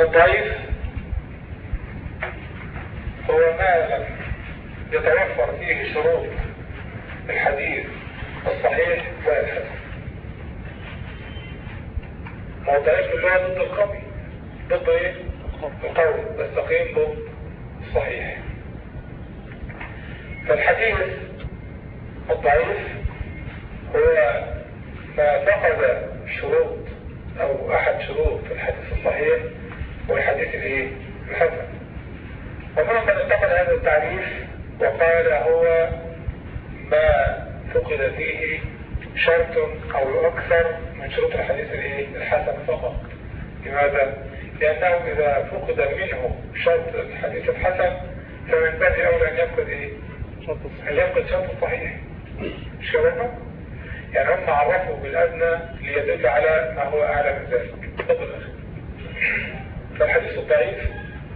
الضعيف هو ما لم يتوفر فيه شروط الحديث الصحيح والحسن ما هو الضعيف اللي ضد القوي ضد إيه؟ القوي والسقيم ضد الصحيح فالحديث الضعيف هو ما فقد شروط أو أحد شروط الحديث الصحيح والحديث الايه الحسن ومنهم من انتقد هذا التعريف وقال هو ما فقد فيه شرط أو أكثر من شروط الحديث الايه الحسن فقط. لماذا؟ لأنه إذا فقد منه شرط الحديث الحسن فمن باب اولى أن يفقد إيه؟ أن يفقد شرط الصحيح. مش كده؟ يعني هم عرفوا بالأدنى ليدل على ما هو أعلى من ذلك. تفضل أخي. فالحديث الضعيف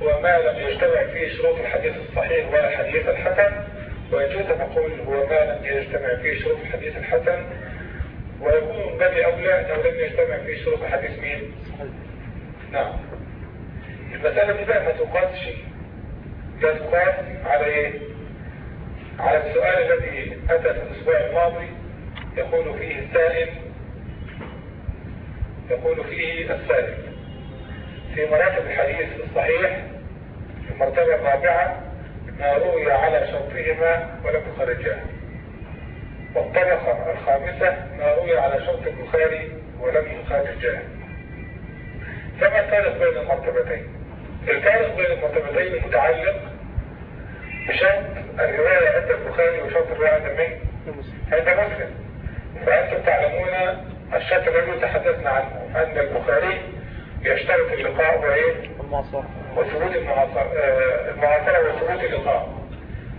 هو ما لم يجتمع فيه شروط الحديث الصحيح ولا الحديث الحسن ويجوز نقول هو ما لم يجتمع فيه شروط الحديث الحسن. ويكون من باب أولى لو لم يجتمع فيه شروط الحديث مين؟ نعم. المسألة دي بقى ما تقاسش لا تقاس على إيه؟ على السؤال الذي أتى في الأسبوع الماضي. يقول فيه السائل يقول فيه السائل. في مراتب الحديث الصحيح في المرتبة الرابعة ما روي على شرطهما ولم يخرجاه. والطبقة الخامسة ما روي على شرط البخاري ولم يخرجاه فما الفارق بين المرتبتين؟ الفارق بين المرتبتين متعلق بشرط الرواية عند البخاري وشرط الرواية عند مين؟ عند مسلم. فأنتم تعلمون الشرط الذي تحدثنا عنه أن البخاري يشترط اللقاء وإيه؟ المعصرة وثبوت المعاصرة آه، المعاصرة وثبوت اللقاء.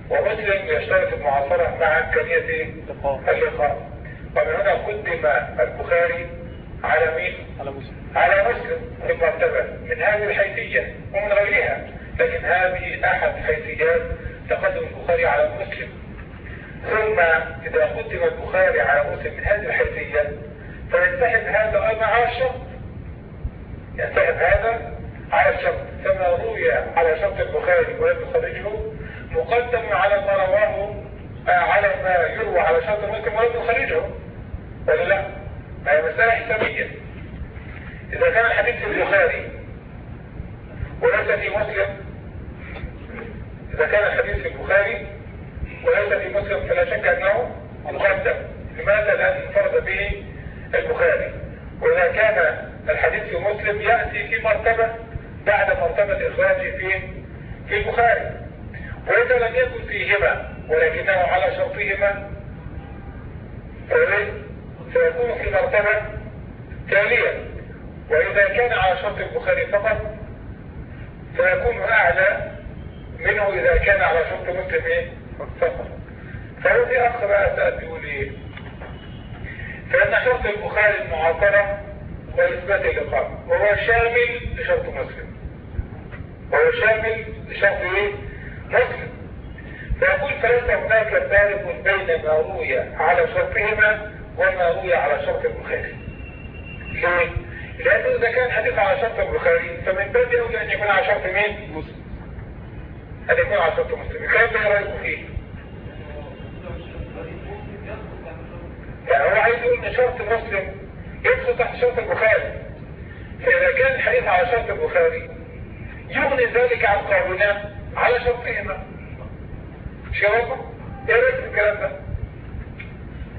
ومسلم يشترط المعاصرة مع إمكانية لقاء اللقاء. ومن هنا قدم البخاري على مين؟ على مسلم. على مسلم في المرتبة. من هذه الحيثية ومن غيرها. لكن هذه أحد حيثيات تقدم البخاري على مسلم. ثم إذا قدم البخاري على مسلم من هذه الحيثية فينسحب هذا على ينسحب هذا على الشرط فما روي على شرط البخاري ولم يخرجه مقدم على ما رواه آه، على ما يروى على شرط مسلم ولم يخرجه. ولا لا؟ هي مسألة حسابية. إذا كان الحديث في البخاري وليس في مسلم إذا كان الحديث في البخاري وليس في مسلم فلا شك أنه مقدم. لماذا لأن انفرد به البخاري؟ وإذا كان الحديث في مسلم يأتي في مرتبة بعد مرتبة إخراجه في في البخاري وإذا لم يكن فيهما ولكنه على شرطهما؟ سيكون في مرتبة تالية وإذا كان على شرط البخاري فقط فيكون أعلى منه إذا كان على شرط مسلم؟ فقط فهو في أخ بقى سأل بيقول إيه؟ فإن شرط البخاري المعاصرة وإثبات اللقاء وهو شامل لشرط مسلم وهو شامل لشرط إيه؟ مسلم فيقول فليس هناك فارق بين ما روي على شرطهما وما روي على شرط البخاري ليه؟ لأنه إذا كان حديث على شرط البخاري فمن باب أولى أن يكون على شرط مين؟ مسلم أن يكون على شرط مسلم الكلام ده رأيكم فيه؟ يعني هو عايز يقول إن شرط مسلم يدخل تحت شرط البخاري فاذا كان الحديث على شرط البخاري يغني ذلك عن قولنا على شرطهما مش برضه؟ إيه رأيك في الكلام ده؟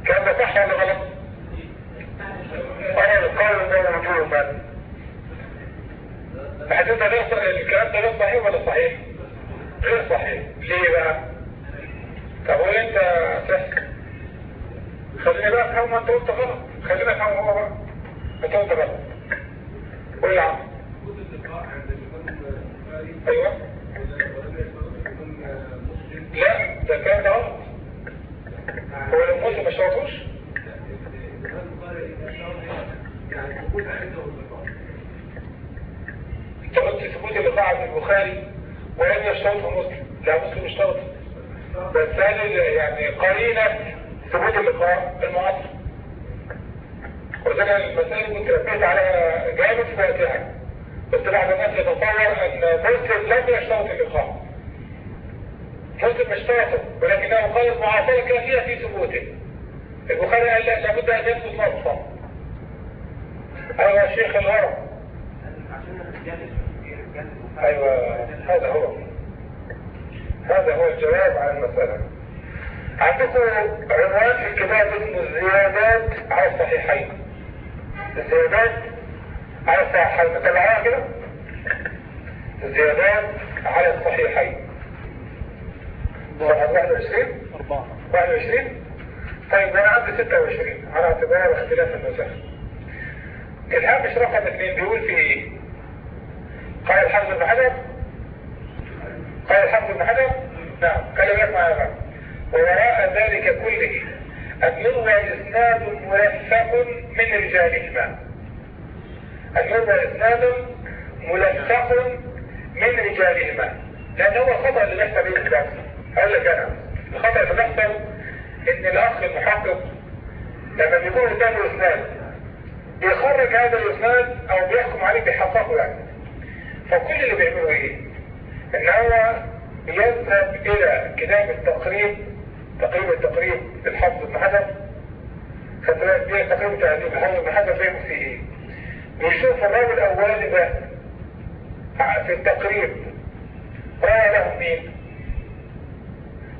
الكلام ده صح ولا غلط؟ أنا القول ده وجوبا الحديث ده الكلام ده غير صحيح ولا صحيح؟ غير صحيح ليه بقى؟ طب قول انت سحك خليني بقى أفهم ما انت قلت غلط خلينا افهم هو بقى قلت غلط قول يا عم. أيوه. لا ده كان ده هو لو مسلم ما اشترطوش انت قلت ثبوت اللقاء عند البخاري ولم يشترطه مسلم. لا مسلم اشترطه بس هل يعني قرينة ثبوت اللقاء المعاصر. وذلك المسائل كنت ركزت عليها جامد في وقتها بس بعض الناس يتصور إن مسلم لم يشترط الإقامة. مسلم اشترطه ولكنه قال المعاصرة كافيه في ثبوته. البخاري قال لا لابد أن يثبت نصا أيوه شيخ الهرم أيوه هذا هو. هذا هو الجواب على المسألة. عندكم عنوان في الكتاب اسمه الزيادات على الصحيحين. الزيادات. على الصحيحين. مطلعوها كده. الزيادات على الصحيحين. صفحة 21 21 طيب أنا عندي 26 على اعتبار اختلاف النسخ الهامش رقم اثنين بيقول في إيه؟ قال الحافظ بن حجر قال الحافظ بن حجر نعم. كلمات معنا ووراء ذلك كله يروى إسناد ملفق من رجالهما. يروى إسناد ملفق من رجالهما. لأن هو الخطأ اللي بيحصل إيه بالظبط هقول لك أنا الخطأ اللي بيحصل إن الأخ المحقق لما بيكون قدامه إسناد بيخرج هذا الإسناد أو بيحكم عليه بيحققه يعني. فكل اللي بيعمله إيه؟ إن هو يذهب إلى كتاب التقريب تقريب التقريب للحفظ بن حجر خدت دي تقريب التهذيب الحفظ بن حجر فهم فيه. إيه ويشوف الراوي الاولاني ده في التقريب روى له مين؟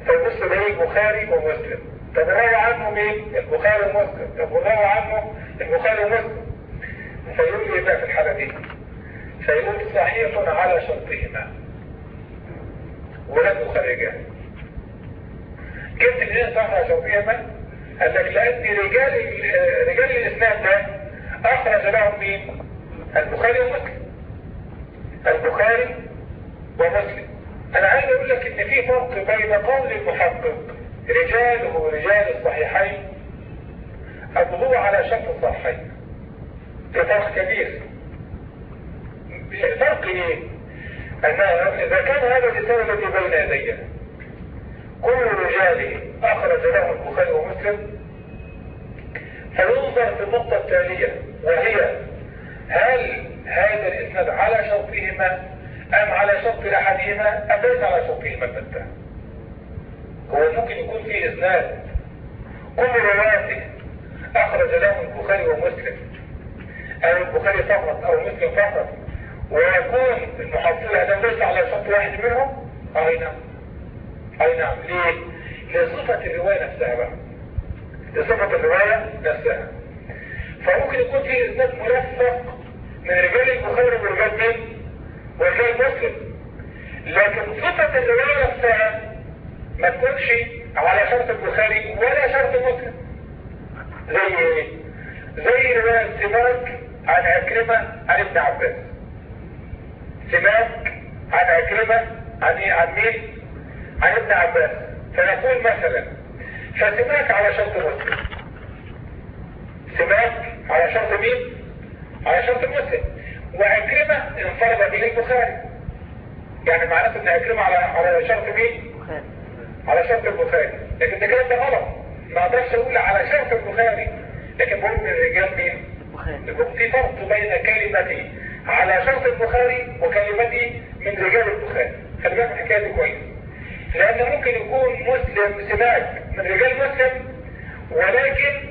فيبص ليه البخاري ومسلم. طب روى عنه مين؟ البخاري ومسلم. طب روى عنه البخاري ومسلم. فيقول لي بقى في الحالة دي فيقول صحيح على شرطهما. ولم يخرجها جبت منين صحة شوفية من؟ قال لك لأن رجال رجال الإسلام ده أخرج لهم مين؟ البخاري ومسلم البخاري ومسلم أنا عايز أقول لك إن في فرق بين قول المحقق رجاله رجال الصحيحين الوضوء على شرط الصحيحين ده فرق كبير الفرق إيه؟ إذا كان هذا الإنسان الذي بين يدي كل رجاله أخرج له البخاري ومسلم فينظر في النقطة التالية وهي هل هذا الإسناد على شرطهما أم على شرط أحدهما؟ أم ليس على شرطهما البتة هو ممكن يكون في إسناد. كل رواته أخرج له البخاري ومسلم. أو البخاري فقط أو مسلم فقط ويكون المحصلة ده ليس على شرط واحد منهم؟ أي نعم. اي نعم ليه لصفة الرواية نفسها بقى. لصفة الرواية نفسها. فممكن يكون في إسناد ملفق من رجال البخاري ورجال مين؟ ورجال مسلم. لكن صفة الرواية نفسها ما تكونش على شرط البخاري ولا شرط مسلم. زي إيه؟ زي رواية سماك عن عكرمة عن ابن عباس. سماك عن عكرمة عن عن مين؟ عن ابن عباس. فنقول مثلا فسماك على شرط مسلم. سماك على شرط مين؟ على شرط مسلم. وعكرمة انفرد به البخاري. يعني معناته إن عكرمة على على شرط مين؟ على شرط البخاري. لكن ده كلام ده غلط. ما أقدرش أقول على شرط البخاري. لكن بقول من الرجال مين؟ البخاري. في فرق بين كلمتي على شرط البخاري وكلمتي من رجال البخاري. خلي بالك من الحكاية دي كويس. لأن ممكن يكون مسلم سماك من رجال مسلم ولكن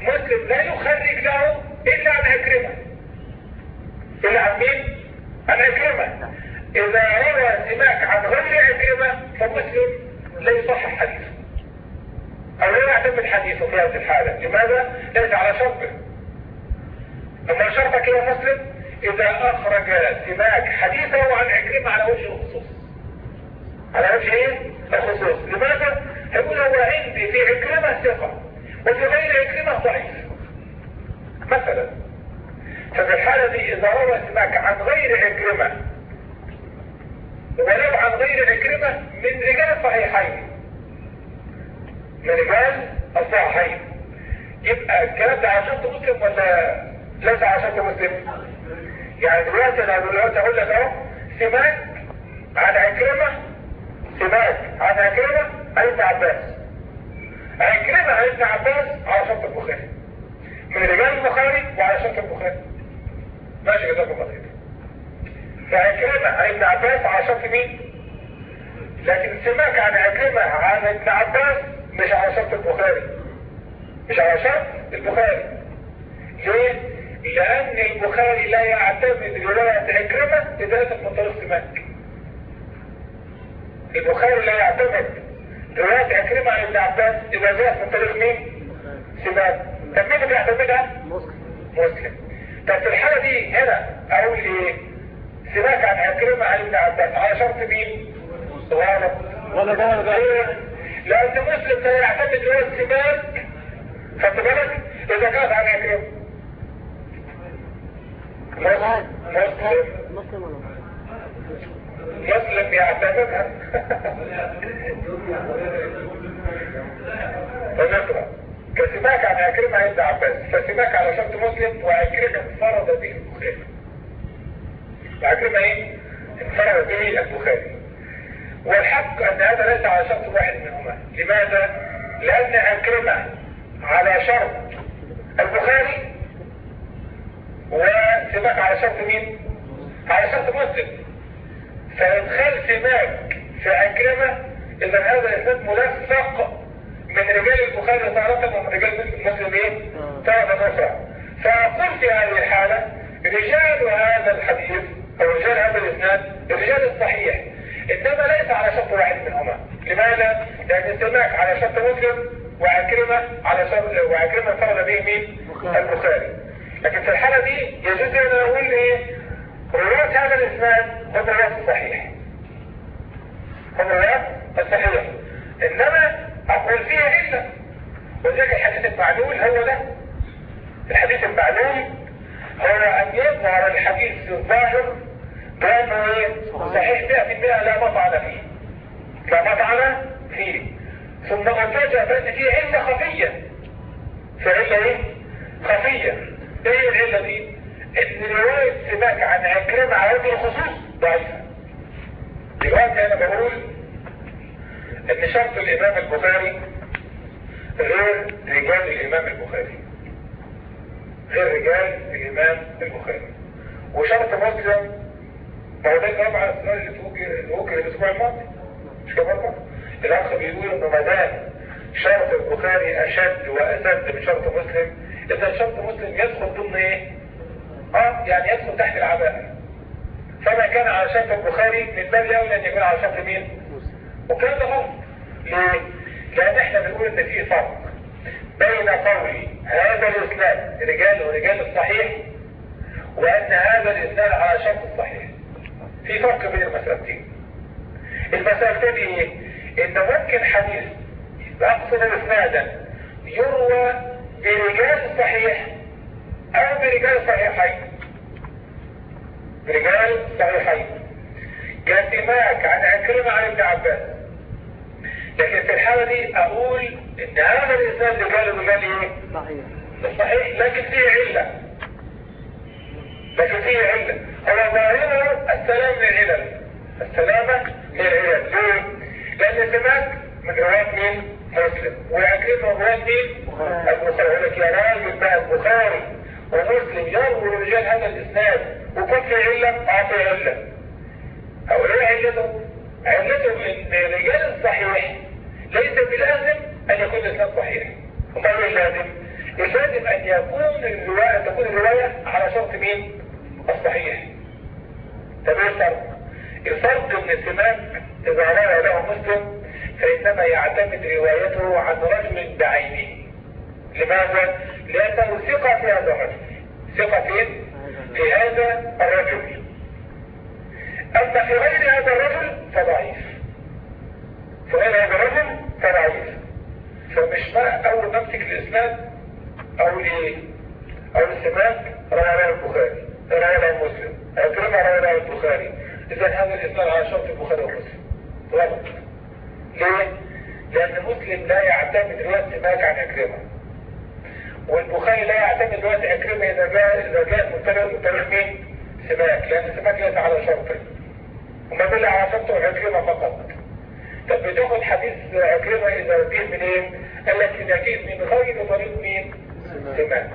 مسلم لا يخرج له إلا عن عكرمه إلا عن مين؟ عن عكرمه إذا روى سماك عن غير عكرمه فمسلم لا يصحح حديثه. أو لا يعتمد حديثه في هذه الحالة. لماذا؟ ليس على شرطه. أما شرطك يا مسلم إذا أخرج سماك حديثه عن عكرمة على وجه الخصوص على وجه إيه؟ الخصوص لماذا؟ يقول هو عندي في عكرمة ثقة وفي غير عكرمة ضعيف مثلا ففي الحالة دي إذا روى سماك عن غير عكرمة ولو عن غير عكرمة من رجال الصحيحين من رجال الصحيحين يبقى الكلام ده شرط مسلم ولا ليس شرط مسلم؟ يعني دلوقتي أنا دلوقتي أقول لك أهو سماك عن عكرمة سماك عن عكرمة عن ابن عباس. عكرمة عن ابن عباس على شرط البخاري. من رجال البخاري وعلى شرط البخاري. ماشي الله خير فعكرمة عن ابن عباس على شرط مين؟ لكن سماك عن عكرمة عن ابن عباس مش على شرط البخاري. مش على شرط البخاري. ليه؟ لأن البخاري لا يعتمد رواية عكرمة إذا من طريق سماك. البخاري لا يعتمد رواية عكرمة عن ابن عباس إذا جاءت من طريق مين؟ سماك طب مين اللي بيعتمدها؟ مسلم طب في الحالة دي هنا أقول إيه؟ سماك عن عكرمة عن ابن عباس على شرط مين؟ غلط ولا ده ولا ده ليه؟ لأن مسلم لا يعتمد رواية سماك خدت بالك؟ إذا كانت عن عكرمة مسلم مسلم مسلم يعتمدها فنقرأ كسماك عن عكرمة عند عباس. فسماك على شرط مسلم وعكرمة انفرد به البخاري. وعكرمة إيه؟ انفرد به البخاري. والحق أن هذا ليس على شرط واحد منهما. لماذا؟ لأن عكرمة على شرط البخاري. وسماك على شرط مين؟ على شرط مسلم. فإدخال سماك في عكرمة إذا هذا الإسناد ملصق من رجال البخاري تارة ومن رجال مسلم إيه؟ تارة أخرى فأقول في هذه الحالة رجال هذا الحديث أو رجال هذا الإسناد الرجال الصحيح إنما ليس على شرط واحد منهما لماذا؟ لأن سماك على شرط مسلم وعكرمة على شرط وعكرمة انفرد به مين؟ البخاري لكن في الحالة دي يجوز أن أقول إيه؟ رواية هذا الإسناد هم الرواية الصحيح هم الرواية الصحيح إنما أقول فيها علة وذلك الحديث المعلول هو ده الحديث المعلول هو أن يظهر الحديث الظاهر إيه؟ صحيح 100% لا مطعن فيه لا مطعن فيه ثم أفاجأ بأن فيه علة خفية في علة إيه؟ خفية إيه العلة دي؟ إن رواية سماك عن عكرمة على وجه الخصوص ضعيفة دلوقتي أنا بقول إن شرط الإمام البخاري غير رجال الإمام البخاري غير رجال الإمام البخاري وشرط مسلم هو ده على السؤال اللي توجه الأسبوع الماضي مش كده؟ الأخ بيقول إنه ما دام شرط البخاري أشد وأسد من شرط مسلم إذا شرط مسلم يدخل ضمن إيه؟ آه يعني يدخل تحت العباءة فما كان على شرط البخاري من باب الاولى أن يكون على شرط مين؟ وكان ده غلط ليه لأن إحنا بنقول إن في فرق بين قول هذا الإسناد رجال ورجال الصحيح وأن هذا الإسناد على شرط الصحيح. في فرق بين المسألتين. المسألتين إيه إن ممكن حديث اقصد إسنادا يروى برجال الصحيح أو برجال صحيحين. برجال صحيحين. كسماك عن عكرمة عن ابن عباس. لكن في الحالة دي أقول إن هذا الإنسان رجال رجال إيه؟ صحيح. صحيح لكن فيه علة. لكن فيه علة. هو ظاهرة السلام من العلل. السلامة من العلل. ليه؟ لأن سماك من رواية مين؟ مسلم. وعكرمة من رواية مين؟ البخاري يقول لك يا راجل بقى البخاري ومسلم يروي رجال هذا الاسناد وكل في علة أعطي علة. إيه علته علته ان رجال الصحيح ليس بلازم أن يكون الاسناد صحيح. امال إيه اللازم؟ اللازم أن يكون الرواية تكون الرواية على شرط مين؟ الصحيح. طب إيه الفرق؟ الفرق إن السماك إذا روى له مسلم فإنما يعتمد روايته عن رجل بعينه. لماذا؟ لأنه ثقة في هذا الرجل. ثقة فين؟ في هذا الرجل. أما في غير هذا الرجل فضعيف. في غير هذا الرجل فضعيف. فمش بقى أول ما أمسك الإسناد أقول إيه؟ أقول السماك روى له البخاري. روى له مسلم. أكرمه روى له البخاري. إذا هذا الإسناد على شرط البخاري ومسلم غلط. ليه؟ لأن مسلم لا يعتمد رواية سماك عن أكرمه. والبخاري لا يعتمد رواية أكرمة إذا جاء إذا جاء من طريق من طريق مين؟ سماك لأن سماك ليس على شرطه وما دل على شرطه أكرمة فقط طب بتاخد حديث أكرمة إذا جه من إيه؟ قال لك إذا جه من غير طريق مين؟ سماك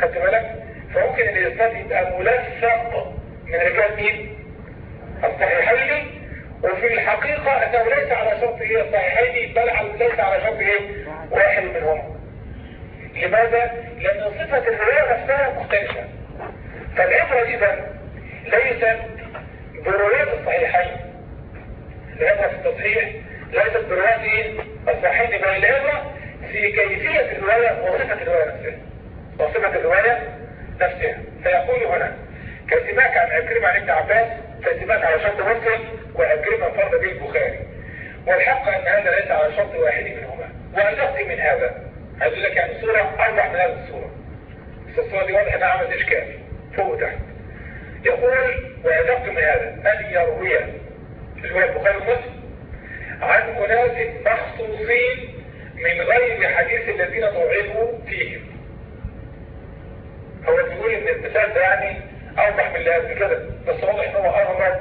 خدت بالك؟ فممكن الإسناد يبقى ملصق من رجال مين الصحيحين وفي الحقيقة أنه ليس على شرط إيه الصحيحين بل ليس على شرط إيه واحد منهم لماذا؟ لأن صفة الرواية نفسها مختلفة. فالعبرة اذا ليست بروايات الصحيحين. العبرة في التصحيح ليست بروايات الصحيحين بل العبرة في كيفية الرواية وصفة الرواية نفسها. وصفة الرواية نفسها. فيقول هنا كلمات عن عكرمة عن ابن عباس كلمات على شرط مسلم وعكرمة فرد به البخاري والحق أن هذا ليس على شرط واحد منهما وأدق من هذا. عايز لك يعني صورة أوضح من هذه الصورة. بس الصورة دي واضح انها عملت إشكال. فوق وتحت. يقول وأدق من هذا أن يروي هو البخاري ومسلم عن أناس مخصوصين من غير حديث الذين ضعفوا فيهم. هو بيقول إن المثال ده يعني اوضح من اللي قبل كده بس واضح إن هو اغرب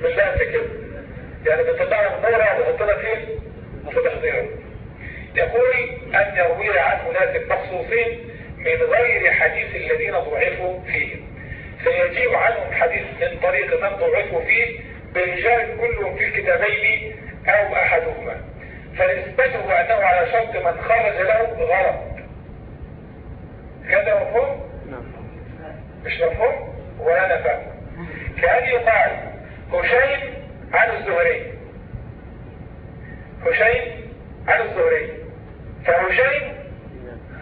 من اللي قبل كده يعني بيطلعنا من نورة ويحطنا فين؟ وفي تحضيره يقول أن يروي عن أناس مخصوصين من غير حديث الذين ضعفوا فيهم فيجيب عنهم حديث من طريق من ضعفوا فيه برجال كلهم في الكتابين أو أحدهما. فنسبته أنه على شرط من خرج له غلط. كذا مفهوم؟ مش مفهوم؟ ولا أنا فاهم. كأن يقال هشيم عن الزهري. هشيم عن الزهري. فهشيم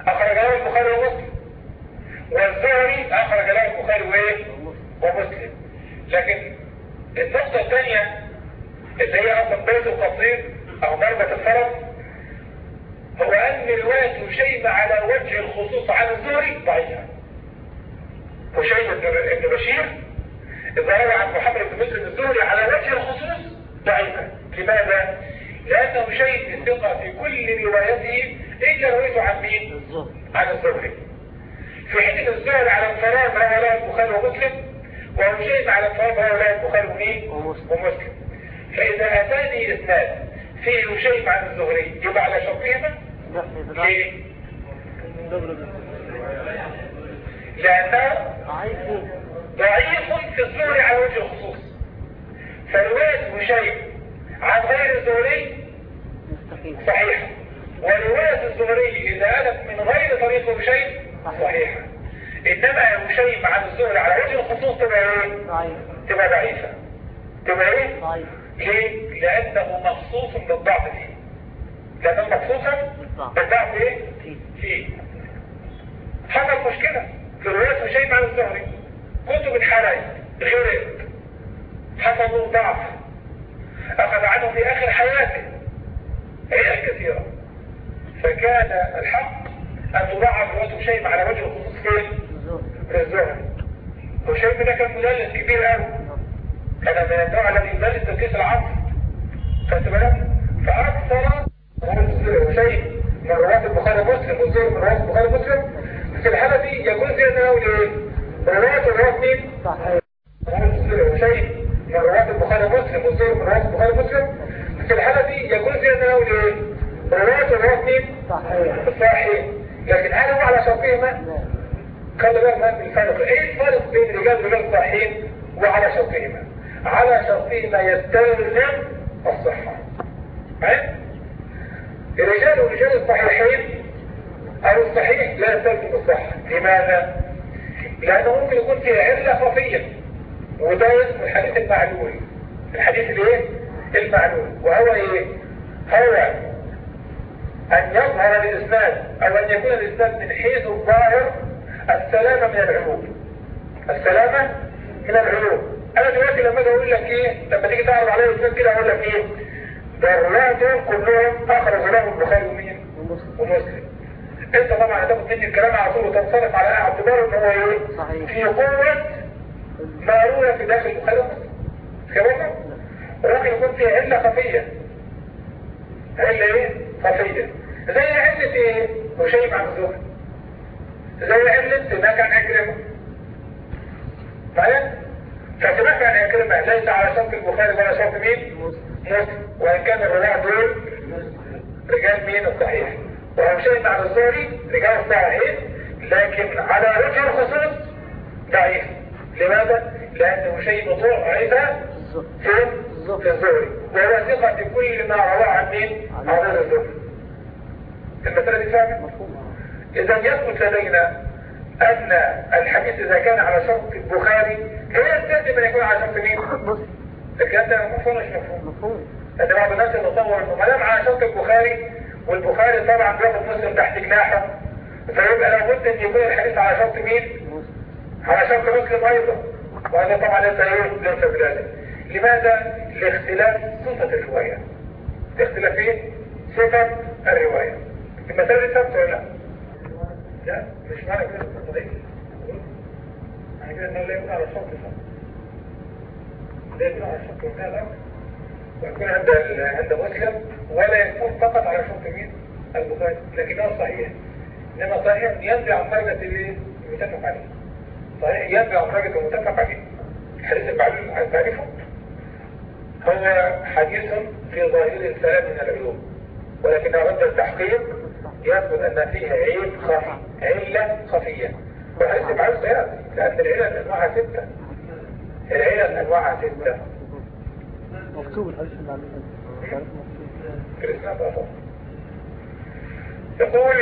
أخرج له البخاري ومسلم. والزهري أخرج له البخاري وإيه؟ ومسلم. لكن النقطة الثانية اللي هي أصلا بيت القصير أو ضربة الفرس هو أن رواية هشيم على وجه الخصوص عن الزهري ضعيفة هشيم بن بشير روى عن محمد بن مسلم الزهري على وجه الخصوص ضعيفة لماذا؟ لأن هشيم ثقة في كل روايته إلا روايته عن مين؟ عن الزهري في حين الزهري على روى له البخاري ومسلم وهشيم على روى له البخاري ومين؟ ومسلم فإذا أتاني إسناد فيه هشيم عن الزهري يبقى على شرطهما؟ ليه؟ لأنه ضعيف في الزهري على وجه الخصوص فرواية هشيم عن غير الزهري صحيحة ورواية الزهري إذا ألف من غير طريق هشيم صحيحة إنما هشيم عن الزهري على وجه الخصوص تبقى إيه؟ تبقى ضعيفة. تبقى إيه؟ ليه؟ لأنه مخصوص بالضعف فيه. لأنه مخصوصا بالضعف. إيه؟ فيه. حصل مشكلة في رواية هشيم عن الزهري. كتب الحرائي غيرت حصلوا ضعف. أخذ عنه في آخر حياته أيام كثيرة فكان الحق أن تضعف رواية هشيم على وجه الخصوص فين؟ في الزهري هشيم ده كان مدلس كبير قوي كان من النوع الذي يدلس تركيز العصر خدت بالك؟ فأكثر هشيم من رواية البخاري ومسلم والزهري من رواية البخاري ومسلم في الحالة دي يجوز لنا إيه؟ رواية رواية مين؟ صحيح شيء من رواية البخاري ومسلم والزهري من رواية البخاري ومسلم في الحالة دي يجوز لنا إيه؟ رواية رواية مين؟ صحيح لكن هل هو على شرطهما؟ خلي بالك من الفرق إيه الفرق بين رجال رجال صحيحين وعلى شرطهما؟ على شرطهما يستلزم الصحة الرجال ورجال الصحيحين أو الصحيح لا يستلزم الصحة لماذا؟ لأنه ممكن يكون فيه علة خفية وده اسمه الحديث المعلول. الحديث الإيه؟ المعلول. وهو إيه؟ هو أن يظهر الإسناد أو أن يكون الإسناد من حيث الظاهر السلامة من العلوم. السلامة من العلوم. أنا دلوقتي لما أجي أقول لك إيه؟ لما تيجي تعرض عليه الاسناد كده أقول لك إيه؟ ده دول كلهم اخرج له البخاري ومين؟ ومسلم. أنت طبعا هتاخد مني الكلام على طول وتنصرف على أعتبار إن هو إيه؟ صحيح. في قوة ما روى في داخل ومسلم كمان ممكن يكون فيها علة خفية. علة إيه؟ خفية. زي علة إيه؟ وشيء مع الزهر. زي علة سماك عن أكرمه. معايا فسماك عن أكرمه. ليس على شرط البخاري ولا شرط مين؟ مسلم وإن كان الرواة دول رجال مين؟ الصحيح وهو شيء على الزهري رجال صحيح. لكن على وجه الخصوص ضعيف. لماذا؟ لأنه شيء ضعف في الزهري وهو ثقة في كل ما رواه عن مين؟ عن الزهري المسألة دي فاهمة؟ إذا يثبت لدينا أن الحديث إذا كان على شرط البخاري هي يستلزم أن يكون على شرط مين؟ الكلام ده مفهوم مش مفهوم؟ مفهوم لأن بعض الناس يتصور أنه ما دام على شرط البخاري والبخاري طبعا بياخد مسلم تحت جناحه فيبقى لابد أن يكون الحديث على شرط مين؟ على شرط مسلم أيضا وهذا طبعا ليس ليس بذلك. لماذا؟ لاختلاف صفة الرواية. لاختلاف إيه؟ صفة الرواية. المسألة دي ثابتة ولا لا؟ لا مش معنى كده. التطبيق معنى كده إنه لا يكون على الشرط فقط لا يكون على الشرط منتهى الامر ويكون عند عند مسلم ولا يكون فقط على شرط مين؟ البخاري. لكنه صحيح. إنما صحيح ينبع عن درجة المتفق عليه. عن درجة المتفق عليه الحديث المعلوم عن تعريفه. هو حديث في ظاهر السلام من العيوب ولكن عند التحقيق يثبت أن فيه عيب خفي علة خفية. والحديث المعلوم سيأتي لأن العلل أنواعها ستة. العلل أنواعها ستة. مكتوب الحديث المعلوم الإسلام يقول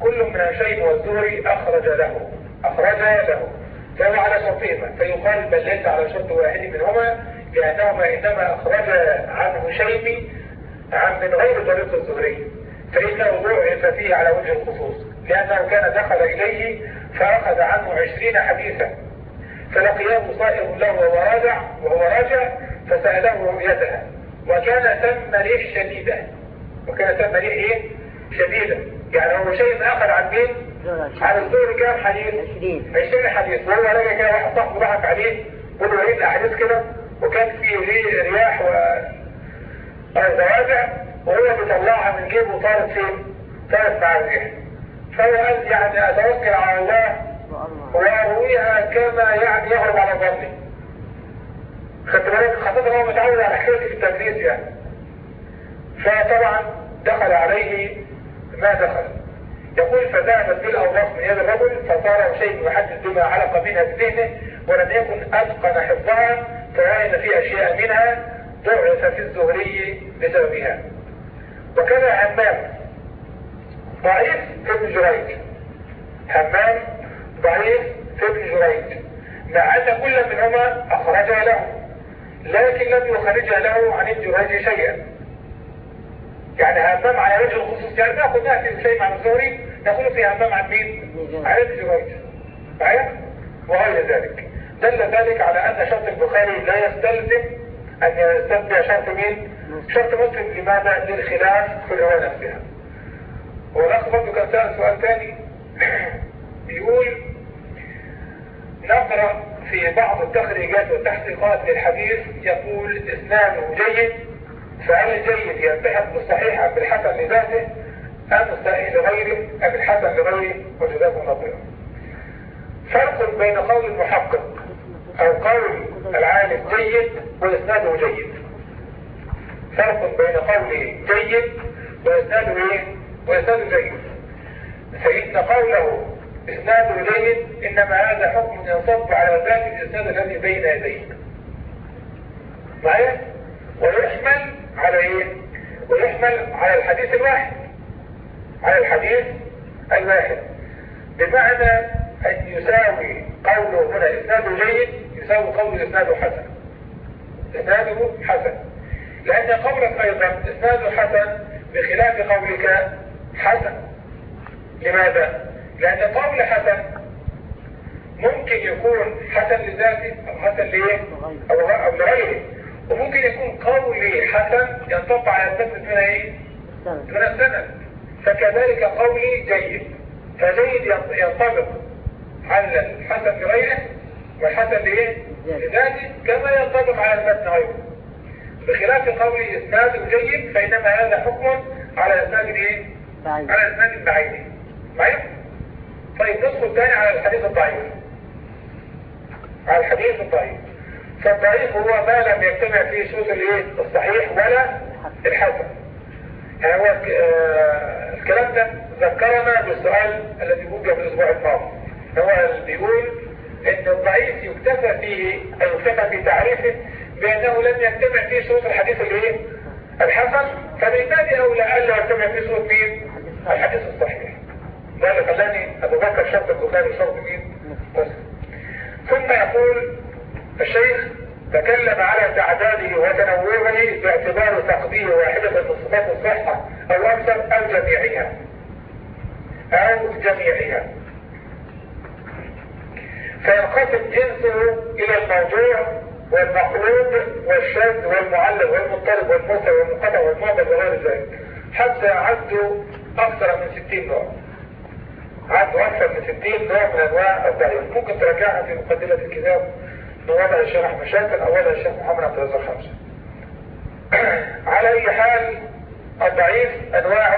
كل من الشيء والزهري أخرج له أخرج له. فهو على شرطهما فيقال بل ليس على شرط واحد منهما لأنهما إنما أخرج عنه شيء عن من غير طريق الزهري. فإنه ضعف فيه على وجه الخصوص. لأنه كان دخل إليه فأخذ عنه عشرين حديثا. فلقياه صائر له وهو راجع وهو راجع فسأله رؤيتها وكان تم ريح شديدة. وكان تم ريح إيه؟ شديدة. يعني هو شيء أخذ عن مين؟ على الزهري كام حديث. 20 20 حديث. وهو راجع كده صاحبه ضحك عليه قول له إيه الأحاديث كده؟ وكان فيه رياح و زواجع وهو بيطلعها من جيبه وطارت فين؟ طارت مع الريح فهو قال يعني أتوكل على الله وأرويها كما يعني يغلب على ظني. خدت بالك؟ خاصة هو متعود على حكاية التدريس يعني. فطبعا دخل عليه ما دخل. يقول فذهبت بالأوراق من يد الرجل فصار شيء يحدث بما علق منها بذهنه ولم يكن أتقن حفظها فوجد في أشياء منها ضعف في الزهري بسببها. وكذا همام ضعيف في ابن جريج. همام ضعيف في ابن جريج. مع أن كل منهما أخرجها له لكن لم يخرجها له عن ابن جريج شيئا. يعني همام على وجه الخصوص يعني نأخذ نأتي شيء عن الزهري نقول في همام عن مين؟ عن ابن جريج؟ وغير ذلك دل ذلك على أن شرط البخاري لا يستلزم أن يستتبع شرط مين؟ شرط مسلم لماذا؟ للخلاف في الرواية نفسها والأخ برضه كان سأل سؤال ثاني بيقول نقرأ في بعض التخريجات والتحقيقات للحديث يقول إسناده جيد فهل الجيد يلتحق بالصحيح أم بالحسن لذاته أم الصحيح لغيره أم الحسن لغيره وجزاكم الله فرق بين قول المحقق أو قول العالم جيد وإسناده جيد فرق بين قوله جيد وإسناده إيه؟ وإسناده جيد فإن قوله إسناده جيد إنما هذا حكم ينصب على ذات الإسناد الذي بين يديك معايا؟ ويحمل على إيه؟ ويحمل على الحديث الواحد. على الحديث الواحد. بمعنى أن يساوي قوله هنا إسناده جيد يساوي قول إسناده حسن. إسناده حسن. لأن قولك أيضا إسناده حسن بخلاف قولك حسن. لماذا؟ لأن قول حسن ممكن يكون حسن لذاته أو حسن ليه أو, أو لغيره. وممكن يكون قولي حسن ينطبق على السند من إيه؟ من السند فكذلك قولي جيد. فجيد ينطبق على الحسن لغيره والحسن لايه؟ لذاته كما ينطبق على المتن غيره. بخلاف قولي إسناد جيد فإنما هذا حكم على إسناد إيه؟ على إسناد بعينه معايا؟ طيب ندخل تاني على الحديث الضعيف. على الحديث الضعيف. فالضعيف هو ما لم يجتمع فيه شروط الايه؟ الصحيح ولا الحسن. يعني هو آه الكلام ده ذكرنا بالسؤال الذي وجه في الأسبوع الماضي هو بيقول إن الضعيف يكتفى فيه أو يكتفى في تعريفه بأنه لم يجتمع فيه شروط الحديث الايه الحسن. باب أولى الا يجتمع فيه شروط مين؟ الحديث الصحيح. ده اللي خلاني أبو بكر شرط البخاري شرط مين؟ ثم يقول الشيخ تكلم على تعداده وتنوعه باعتبار تقدير واحدة من صفات الصحة أو أكثر أو جميعها. أو جميعها. فينقسم جنسه إلى الموضوع والمقلوب والشاذ والمعلق والمضطرب والموسى والمقطع والمعضل وغير ذلك. حتى عدوا أكثر من 60 نوع. عدوا أكثر من 60 نوع من أنواع الضعيف ممكن تراجعها في مقدمة الكتاب. من وضع الشيخ أحمد شاكر أو وضع محمد عبد الرزاق خمسة. على أي حال الضعيف أنواع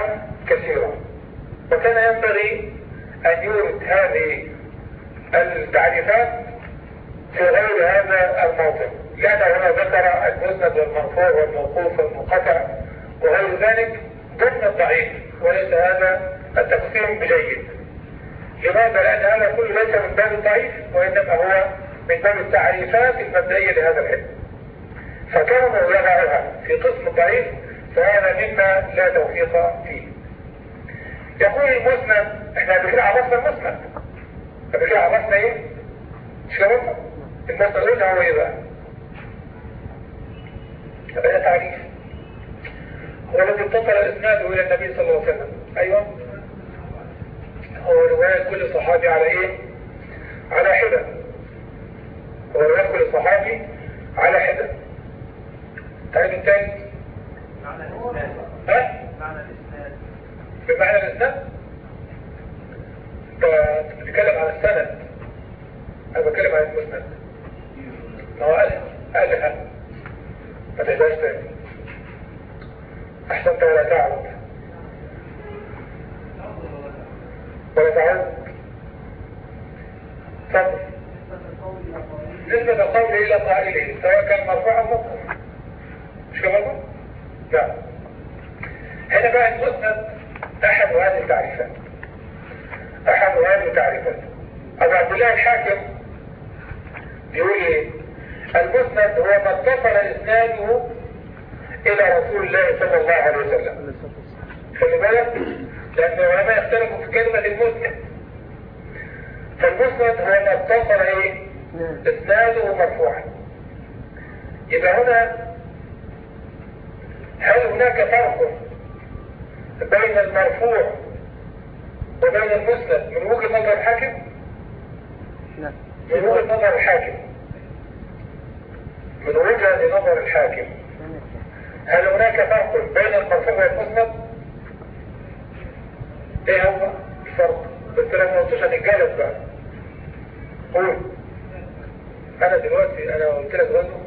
كثيرة. وكان ينبغي أن يورد هذه التعريفات في غير هذا الموضع لأن هنا ذكر المسند والمرفوع والموقوف والمنقطع وغير ذلك ضمن الضعيف وليس هذا التقسيم بجيد. لماذا؟ لأن هذا كله ليس من باب الضعيف وإنما هو من باب التعريفات المبدئية لهذا العلم فكونوا يضعها في قسم الضعيف فهذا مما لا توفيق فيه. يقول المسند إحنا قبل كده عرفنا المسند. قبل كده عرفنا إيه؟ مش كده المسند هو إيه بقى؟ هذا تعريف. هو الذي اتصل إسناده إلى النبي صلى الله عليه وسلم. أيوه. هو رواية كل صحابي على إيه؟ على حدة. هو رواية كل صحابي على حدة. طيب الثاني معنى الإسناد. ها؟ معنى الإسناد. بمعنى الإسناد؟ انت بتتكلم عن السند. أنا بتكلم عن المسند. ما هو قال قالها ما تهداش تاني. احسنت ولا تعود. ولا تعود. تفضل نسبة القول إلى قائله سواء كان مرفوع أو موقوف مش كده برضه؟ لا هنا بقى المسند أحد هذه التعريفات أحد هذه التعريفات أبو عبد الله الحاكم بيقول إيه؟ المسند هو ما اتصل إسناده إلى رسول الله صلى الله عليه وسلم خلي بالك لأن العلماء يختلفوا في كلمة المسند فالمسند هو ما اتصل إيه؟ إسناده مرفوعا يبقى هنا هل هناك فرق بين المرفوع وبين المسند من وجهة نظر الحاكم؟ لا من وجهة نظر الحاكم من وجهة نظر الحاكم هل هناك فرق بين المرفوع والمسند؟ إيه هو الفرق؟ بس لما قلتوش هنتجالس بقى قول أنا دلوقتي أنا قلت لك غيره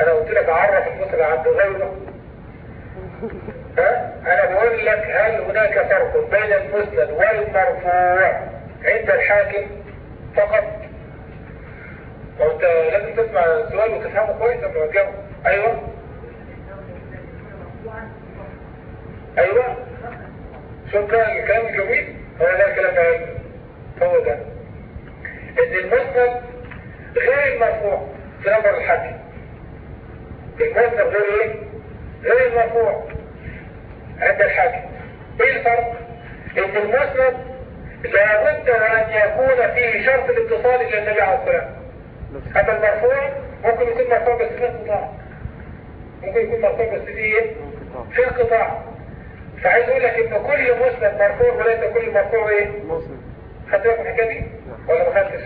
أنا قلت لك أعرف المسند عند غيره ها؟ أنا بقول لك هل هناك فرق بين المسند والمرفوع؟ عند الحاكم فقط. وانت لازم تسمع السؤال وتفهمه كويس قبل ما تجاوب. أيوه. أيوه. كده الكلام الجميل؟ هو ده الكلام علمي هو ده. إن المسند غير المرفوع في نظر الحاكم المسند غير إيه؟ غير المرفوع عند الحاكم. إيه الفرق؟ إن المسند لابد وان يكون فيه شرط الاتصال إلى النبي عليه الصلاة والسلام. أما المرفوع ممكن يكون مرفوع بس فيه انقطاع. ممكن يكون مرفوع بس فيه إيه؟ في انقطاع. فعايز أقول لك إن كل مسند مرفوع وليس كل مرفوع إيه؟ مسلم خدت بالك من الحكاية دي؟ ولا ما خدتش؟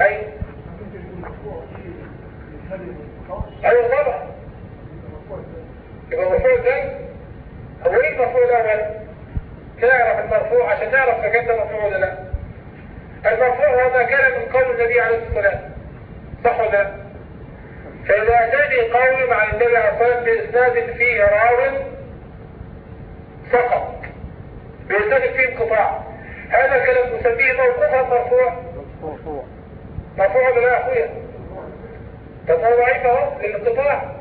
أيوه أيوه طبعا. يبقى المرفوع ده هو إيه المرفوع الأول نعرف المرفوع عشان نعرف إذا كان ده مرفوع ولا لا. المرفوع هو ما من قول النبي عليه الصلاة والسلام. صح ولا لا؟ فإذا اتاني قول مع النبي عليه الصلاة والسلام بإسناد فيه راو سقط. بإسناد فيه انقطاع. هذا الكلام نسميه موقوفا مرفوع. مرفوع ولا لا يا أخويا. طب هو ضعيف اهو للانقطاع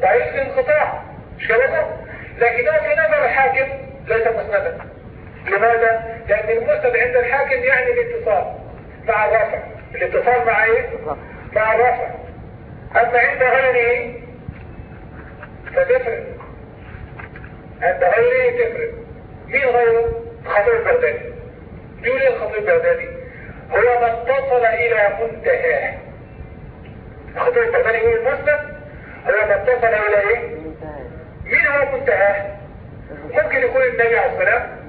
ضعيف للانقطاع مش كده لكنه في نظر الحاكم ليس مسندا. لماذا؟ لأن المسند عند الحاكم يعني الاتصال مع الرفع. الاتصال مع إيه؟ مع الرفع. أما عند غيره فتفرق عند غيره تفرق مين غيره؟ الخطيب البغدادي. يقول إيه الخطيب البغدادي؟ هو ما اتصل إلى منتهاه الخطيب البغدادي يقول المسند هو ما اتصل إلى؟ انتهى مين هو منتهاه؟ ممكن يكون النبي عليه السلام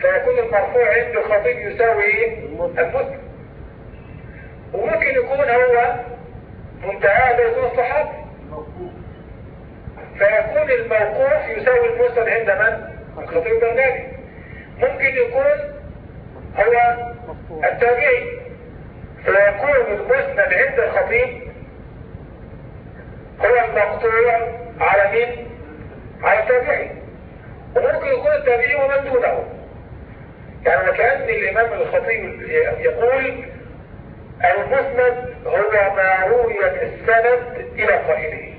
فيكون المرفوع عند الخطيب يساوي إيه؟ المسلم. المسلم وممكن يكون هو منتهى يكون الصحابي فيكون الموقوف يساوي المسند عند من؟ الخطيب البغدادي ممكن يكون هو التابعي. فيكون المسند عند الخطيب. هو المقطوع على مين؟ على التابعي. وممكن يكون التابعي ومن دونه. يعني وكأن الإمام الخطيب يقول المسند هو ما روي بالسند إلى قائله.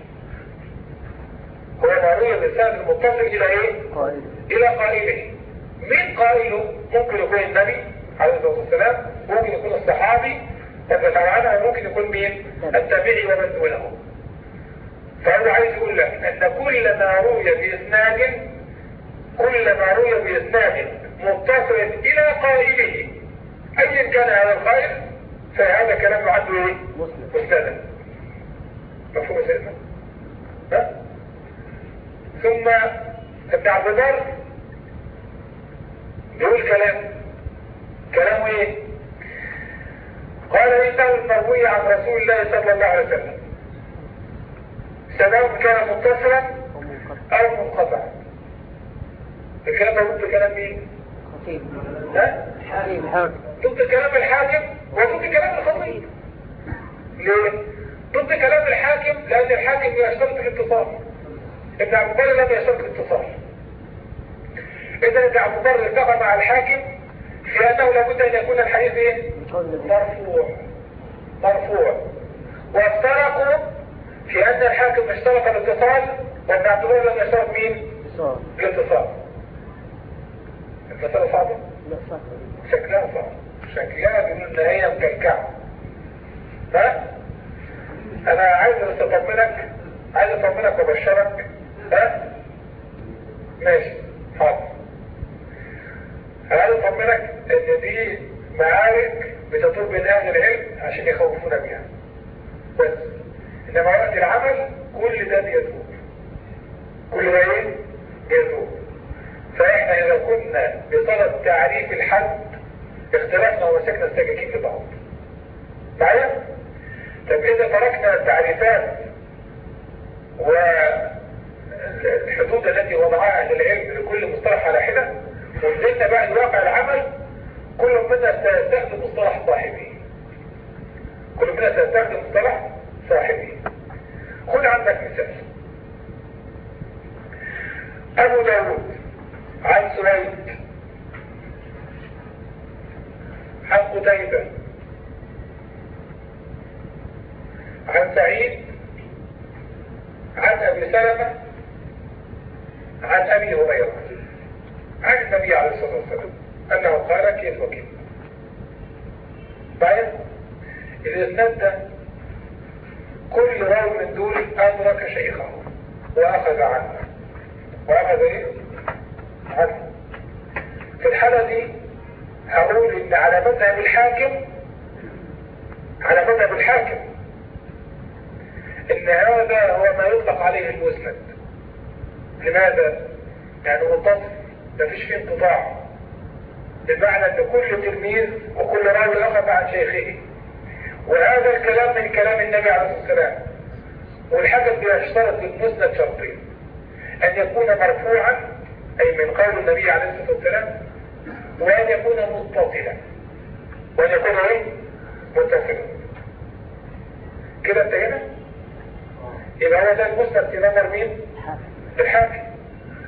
هو ما روي بالسند المتصل إلى إيه؟ قائد إلى قائله. مين قائله؟ ممكن يكون النبي عليه الصلاة والسلام ممكن يكون الصحابي عنه ممكن يكون مين؟ التابعي ومن دونه فهو عايز يقول لك أن كل ما روي بإسناد كل ما روي بإسناد متصل إلى قائله أيا كان هذا القائل فهذا كلام عنده إيه؟ مسلم مفهوم سيدنا؟ ها؟ ثم ابن عبد البر بيقول كلام. كلامه إيه؟ قال إنه المروي عن رسول الله صلى الله عليه وسلم. سواء كان متصلا أو منقطعا. الكلام ده ضد كلام مين؟ خفيف ها؟ الحاكم ضد كلام الحاكم؟ وضد كلام الخطيب. ليه؟ ضد كلام الحاكم لأن الحاكم يشترط الاتصال. ابن عبد البر لم يشترط الاتصال. إذا عبد البر اتفق مع الحاكم في أنه لابد أن يكون الحديث إيه؟ مرفوع. مرفوع. وافترقوا في أن الحاكم اشترط الاتصال وابن عبد البر لم يشترط مين؟ بصار الاتصال. المسألة صعبة؟ لا صح شكلها صعب. شكلها بيقول إن هي مكلكعة. ها؟ أنا عايز بس اطمنك عايز أطمنك وأبشرك. ها؟ ماشي. حاضر. أنا اطمنك إن دي معارك بتدور بين أهل العلم عشان يخوفونا بيها. بس انما وقت العمل كل ده بيدور كل ده إيه؟ بيدور فإحنا إذا كنا بصدد تعريف الحد اختلفنا ومسكنا السكاكين لبعض معايا؟ طب إذا تركنا التعريفات والحدود التي وضعها أهل العلم لكل مصطلح على حدة ونزلنا بقى لواقع العمل كل منا سيستخدم مصطلح صاحبه كل منا سيستخدم مصطلح صاحبه خد عندك مثال ابو داود عن سويد عن قتيبة عن سعيد عن ابي سلمة عن ابي هريرة عن النبي عليه الصلاة والسلام انه قال كيف وكيف طيب الاسناد ده كل راوي من دول ادرك شيخه واخذ عنه واخذ إيه عنه في الحالة دي هقول ان على مذهب الحاكم على مذهب الحاكم ان هذا هو ما يطلق عليه المسند لماذا؟ لأنه متصل مفيش فيه انقطاع بمعنى ان كل تلميذ وكل راوي اخذ عن شيخه وهذا الكلام من كلام النبي عليه الصلاة والسلام. والحاكم بيشترط للمسند شرطين. أن يكون مرفوعا أي من قول النبي عليه الصلاة والسلام وأن يكون متصلا. وأن يكون إيه؟ متصلا. كده انتهينا؟ يبقى هو ده المسند في نظر مين؟ الحاكم.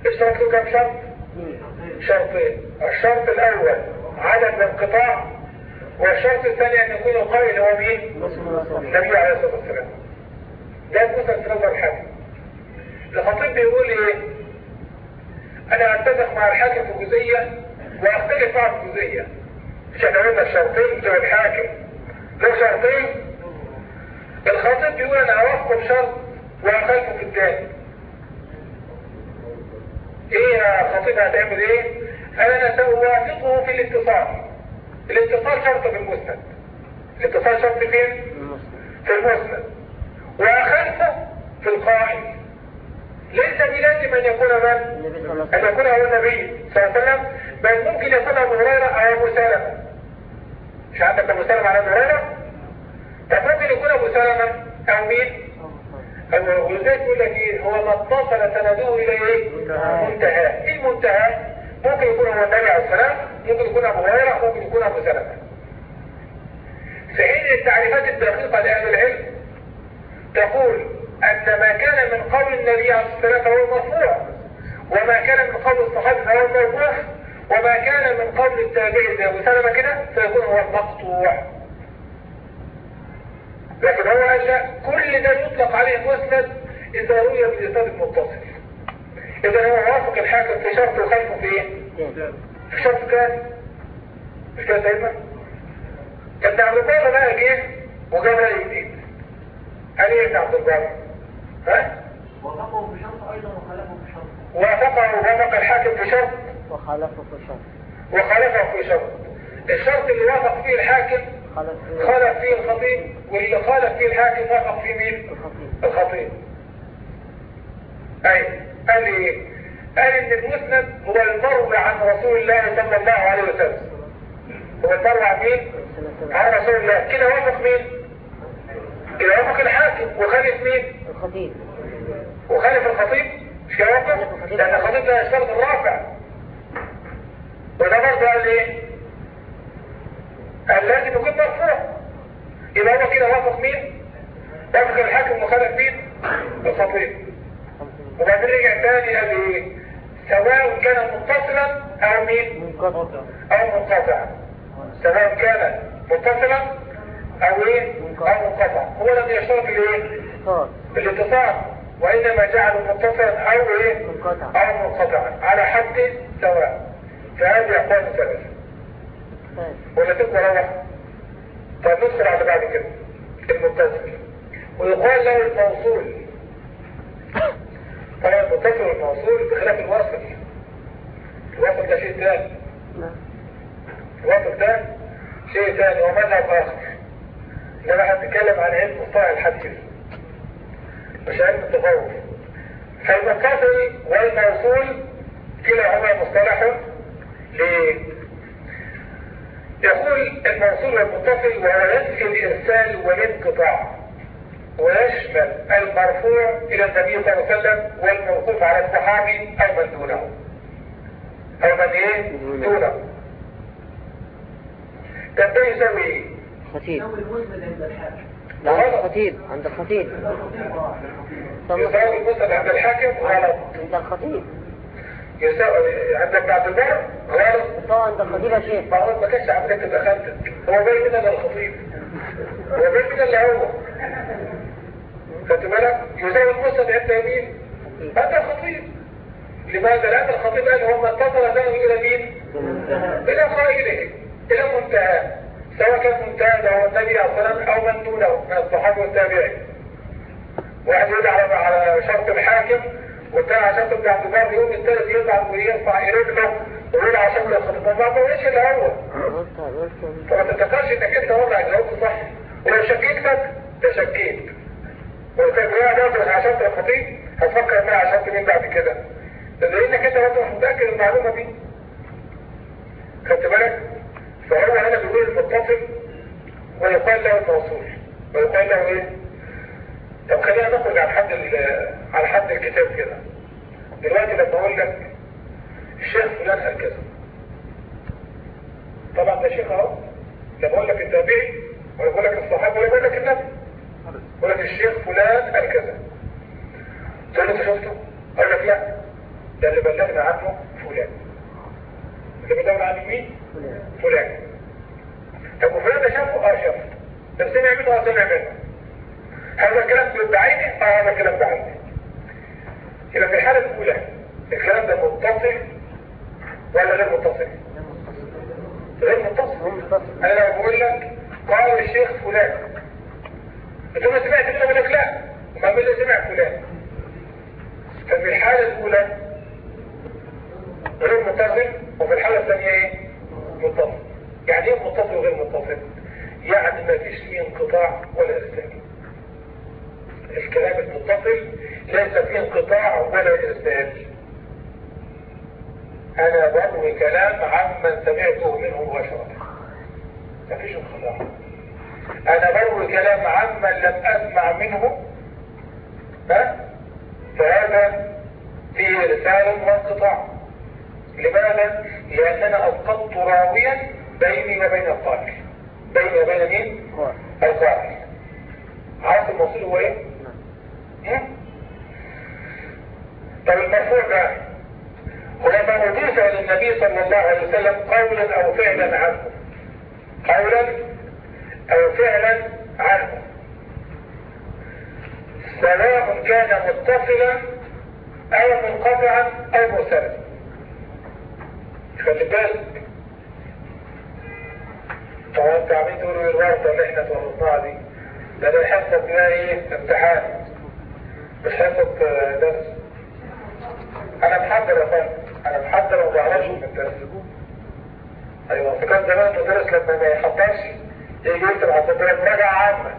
اشترط له كم شرط؟ شرطين. الشرط الأول عدم الانقطاع والشرط الثاني أن يكون القائل هو مين؟ النبي عليه الصلاة والسلام. ده في نظر الحاكم. الخطيب بيقول إيه؟ أنا أتفق مع الحاكم في جزئية وأختلف معه في جزئية. مش إحنا قلنا الشرطين بتوع الحاكم. له شرطين. الخطيب بيقول أنا اوافقه بشرط وأخالفه في الثاني. إيه يا خطيب هتعمل قال أنا سأوافقه في الاتصال الاتصال شرط في المسند. الاتصال شرط فين؟ في المسند. واخالفه في القائل ليس بلازم أن يكون من؟ أن يكون هو النبي صلى الله عليه وسلم بل ممكن يكون أبو هريرة أو أبو سلمة. مش عندك أبو سلمة على أبو هريرة؟ طب ممكن يكون أبو سلمة أو مين؟ ولذلك يقول لك إيه؟ هو ما اتصل سنده إلى إيه. منتهى. إيه المنتهى ممكن يكون هو النبي عليه السلام ممكن يكون أبو هريرة ممكن يكون أبو سلمة. حين التعريفات الدقيقة لأهل العلم تقول أن ما كان من قول النبي عليه الصلاة والسلام فهو المرفوع وما كان من قول الصحابة فهو الموقوف وما كان من قول التابعي زي ابو سلمة كده فيكون هو المقطوع لكن هو قال لا كل ده يطلق عليه مسند إذا روي بالاسناد المتصل. إذا هو وافق الحاكم في شرط وخلفه في إيه؟ في شرط كام؟ مش كده دايما؟ ابن عبد البر بقى جه وجاب رأي جديد قال إيه ابن عبد البر؟ ها؟ وافقوا بشرط أيضا وخالفوا بشرط وافقه ووافق الحاكم في شرط وخالفه في شرط وخالفه في شرط الشرط اللي وافق فيه الحاكم خالف فيه الخطيب واللي خالف فيه الحاكم وافق فيه مين؟ الخطيب الخطيب اي قال لي إيه قال ان المسند هو المروي عن رسول الله صلى الله عليه وسلم. هو المروي عن مين؟ عن رسول الله. كده وافق مين؟ كده وافق الحاكم. وخالف مين؟ الخطيب. وخالف الخطيب. مش كده وافق؟ لأن الخطيب ده الشرط الرافع وده برضه قال إيه؟ قال لازم يكون مرفوع. يبقى هو كده وافق مين؟ وافق الحاكم وخالف مين؟ الخطيب. وبعدين رجع تاني قال إيه سواء كان متصلا أو مين؟ منقطع أو منقطع سواء كان متصلا أو إيه أو منقطع هو لم يشترط صار الاتصال. وإنما جعله متصلا أو إيه؟ منقطع أو منقطعا. على حد سواء. فهذه أقوال ثلاثة طيب. ولا تبقى روح. طب ندخل على بعد كده. المتصل. ويقال له الموصول. طبعا المتصل والموصول بخلاف الوصل الوصل ده شيء ثاني نعم. الوصل ده شيء ثاني ومذهب آخر. إنما إحنا بنتكلم عن علم مصطلح الحديث. مش علم التصوف فالمتصل والموصول كلاهما مصطلح ليه؟ يقول الموصول والمتصل وهو ينفي الإرسال والانقطاع. ويشمل المرفوع إلى النبي صلى الله عليه وسلم والموقوف على الصحابي أو من دونه. أو من إيه؟ دونه. طب ده يساوي إيه خطيب عند الحاكم. لا عند الخطيب عند الخطيب. يساوي المسند عند الحاكم غلط عند الخطيب. يساوي عند ابن عبد البر غلط هو عند الخطيب يا شيخ. ما هو ما كانش تبقى خمسه هو باين من ده الخطيب. هو باين من اللي هو. خدت بالك يساوي المسند عند مين هذا الخطيب لماذا لأن الخطيب قال هو ما اتصل له إلى مين؟ إلى قائله. إلى منتهى. سواء كان منتهى ده هو النبي عليه الصلاة والسلام أو من دونه من الصحابة والتابعين. واحد يقول على على شرط الحاكم والتاني على شرط ابن عبد البر يوم الثالث يطلع ويرفع رجله ويقول على شرط الخطيب. ما بقولش قلت فما تتذكرش إنك أنت وضع جاوبت صح. ولو شكيت فك تشكيت ده على شرط الخطيب هتفكر بقى على شرط مين بعد كده لانك أنت برضه مش متأكد المعلومة دي؟ خدت بالك فهو هنا بيقول المتصل ويقال له الموصول ويقال له إيه طب خلينا نخرج على حد على حد الكتاب كده دلوقتي لما أقول لك الشيخ فلان قال كذا طبعا ده شيخ اهو لا. بقول لك التابعي ولا بقول لك الصحابي ولا بقول لك النبي بقول لك الشيخ فلان قال كذا. تقول انت شفته؟ أقول لك لا ده اللي بلغنا عنه فلان. اللي بلغنا عنه مين؟ فلان. طب وفلان ده شافه؟ آه شافه. طب سمع منه؟ آه سمع منه. هذا الكلام بعينه؟ آه هذا الكلام بعينه يبقى في الحالة الأولى الكلام ده متصل ولا غير متصل. غير متصل. أنا لو بقول لك قال الشيخ فلان انت ما سمعت كده بقول لك لا ما بقول سمع فلان. ففي الحالة الأولى غير متصل وفي الحالة الثانية إيه؟ متصل. يعني إيه متصل وغير متصل؟ يعني ما فيش فيه انقطاع ولا إرسال. الكلام المتصل ليس فيه انقطاع ولا إرسال. أنا بروي كلام عمن سمعته منه مباشرة. مفيش انقطاع. أنا بروي كلام عمن لم أسمع منه ها فهذا فيه إرسال وانقطاع لماذا؟ لأننا أسقطت راويا بيني وبين القائل بيني وبين مين؟ القائل عارف الموصول هو إيه؟ نعم؟ طب المرفوع ده هو ما أضيف إلى النبي صلى الله عليه وسلم قولا أو فعلا عنه قولا فعلا عنه سواء كان متصلا أو منقطعا أو مرسلا. خلي بالك؟ طبعا انت عمين تقولوا الورطة اللي إحنا تورطناها دي. ده ده حصة اسمها إيه؟ امتحان. مش حصة آه، درس. أنا محضر يا فندم. أنا محضر وما بعرفش من الدرس. أيوه فكان زمان المدرس لما ما يحضرش. يكتب على السطرات مراجعة عامة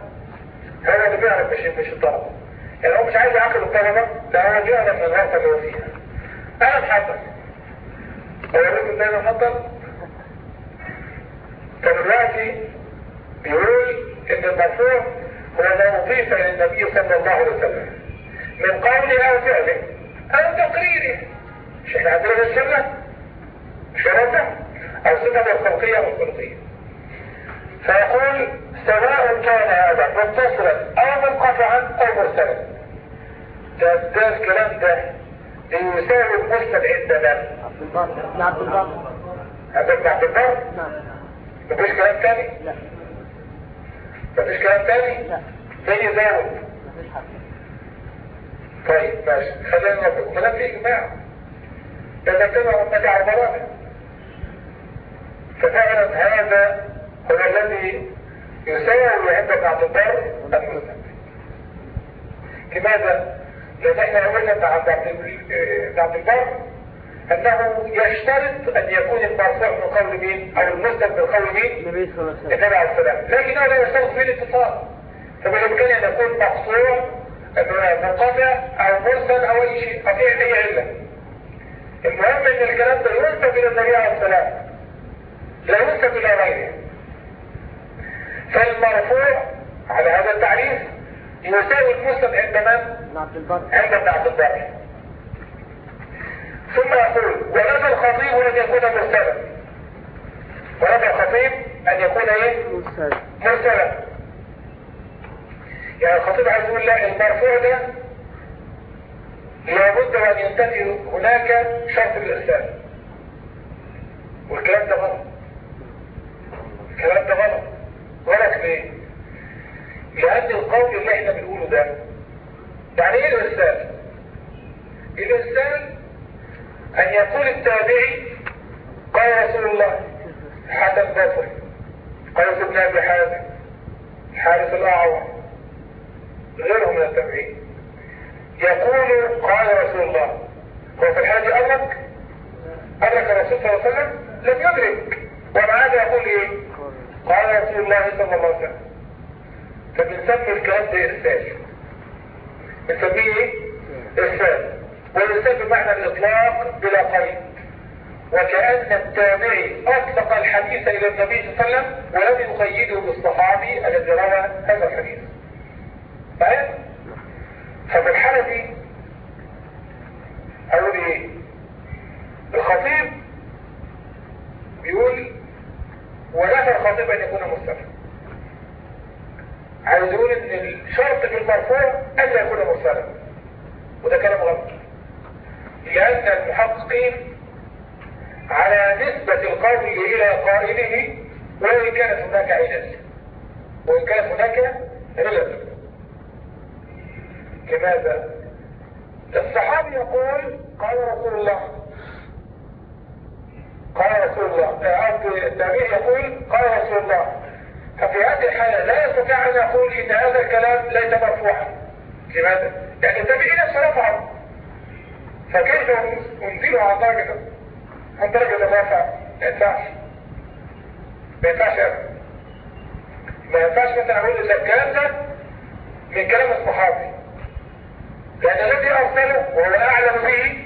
هو اللي بيعرف مش مش الطلبة. يعني هو مش عايز يعاقب الطلبة ده هو بيعرف من الورطة اللي هو فيها أنا محضر أوريكم إزاي أنا محضر فدلوقتي بيقول إن المرفوع هو ما اضيف إلى النبي صلى الله عليه وسلم. من قوله أو فعله أو تقريره. مش إحنا عندنا ده السنة مش صفة الخلقية أو الخلقيه فيقول سواء كان هذا متصلا أو منقطعا أو مرسلا. ده ده الكلام ده يساوي المسند عندنا عبد البر. عبد البر عبد البر؟ نعم. مفيش كلام تاني؟ لا. مفيش كلام تاني؟ لا. زي حد طيب ماشي. خلينا نقول كلام فيه جماعة تذكروا متاع البرامج ففعلا هذا هو الذي ابن عبد البر المسند لماذا؟ لأن إحنا ابن عبد البر أنه يشترط أن يكون المرفوع من قول مين أو المسند من قول مين؟ النبي صلى الله عليه وسلم. النبي عليه السلام. لكنه لا يشترط فيه الاتصال فبالإمكان أن يكون مقصور منقطع أو مرسل أو أي شيء ففيه أي علة. المهم أن الكلام ده ينسب إلى النبي عليه السلام. لا ينسب إلى غيره. فالمرفوع على هذا التعريف يساوي المسلم عند من؟ عند ابن عبد البر. ثم يقول ونفى الخطيب أن يكون مرسلا. ونفى الخطيب أن يكون؟ مرسل مرسلا. يعني الخطيب عايز يقول لا المرفوع ده لابد أن ينتفي هناك شرط الإرسال. والكلام ده غلط. الكلام ده غلط. غلط ليه؟ لأن القول اللي إحنا بنقوله ده. يعني إيه الارسال؟ الارسال أن يقول التابعي قال رسول الله حسن بصري قيس بن ابي حازم حارث الأعور. غيرهم من التابعين. يقول قال رسول الله هو في الحاجة أدرك أدرك الرسول صلى الله عليه وسلم لم يدرك. ومع هذا يقول إيه؟ قال رسول الله صلى الله عليه وسلم فبنسمي الكلام ده إرسال بنسميه إيه؟ إرسال والإرسال بمعنى الإطلاق بلا قيد وكأن التابعي أطلق الحديث إلى النبي صلى الله عليه وسلم ولم يقيده بالصحابي الذي روى هذا الحديث فاهم؟ ففي الحالة دي أقول إيه؟ الخطيب بيقول ونفى الخطيب أن يكون مرسلا عايز يقول إن الشرط في المرفوع ألا يكون مرسلا وده كلام غلط. لأن المحققين على نسبة القول إلى قائله وإن كانت هناك علل. وإن كانت هناك علل. لماذا؟ الصحابي يقول قال رسول الله قال رسول الله التابعي يقول قال رسول الله. ففي هذه الحالة لا يستطيع أن يقول إن هذا الكلام ليس مرفوعا لماذا؟ يعني التابعي نفسه رفعه فكيف أنزله عن درجة عن درجة الرفع ما ينفعش. ما ينفعش ما ينفعش مثلا أقول إن الكلام ده من كلام الصحابي. لأن الذي أرسله وهو أعلم به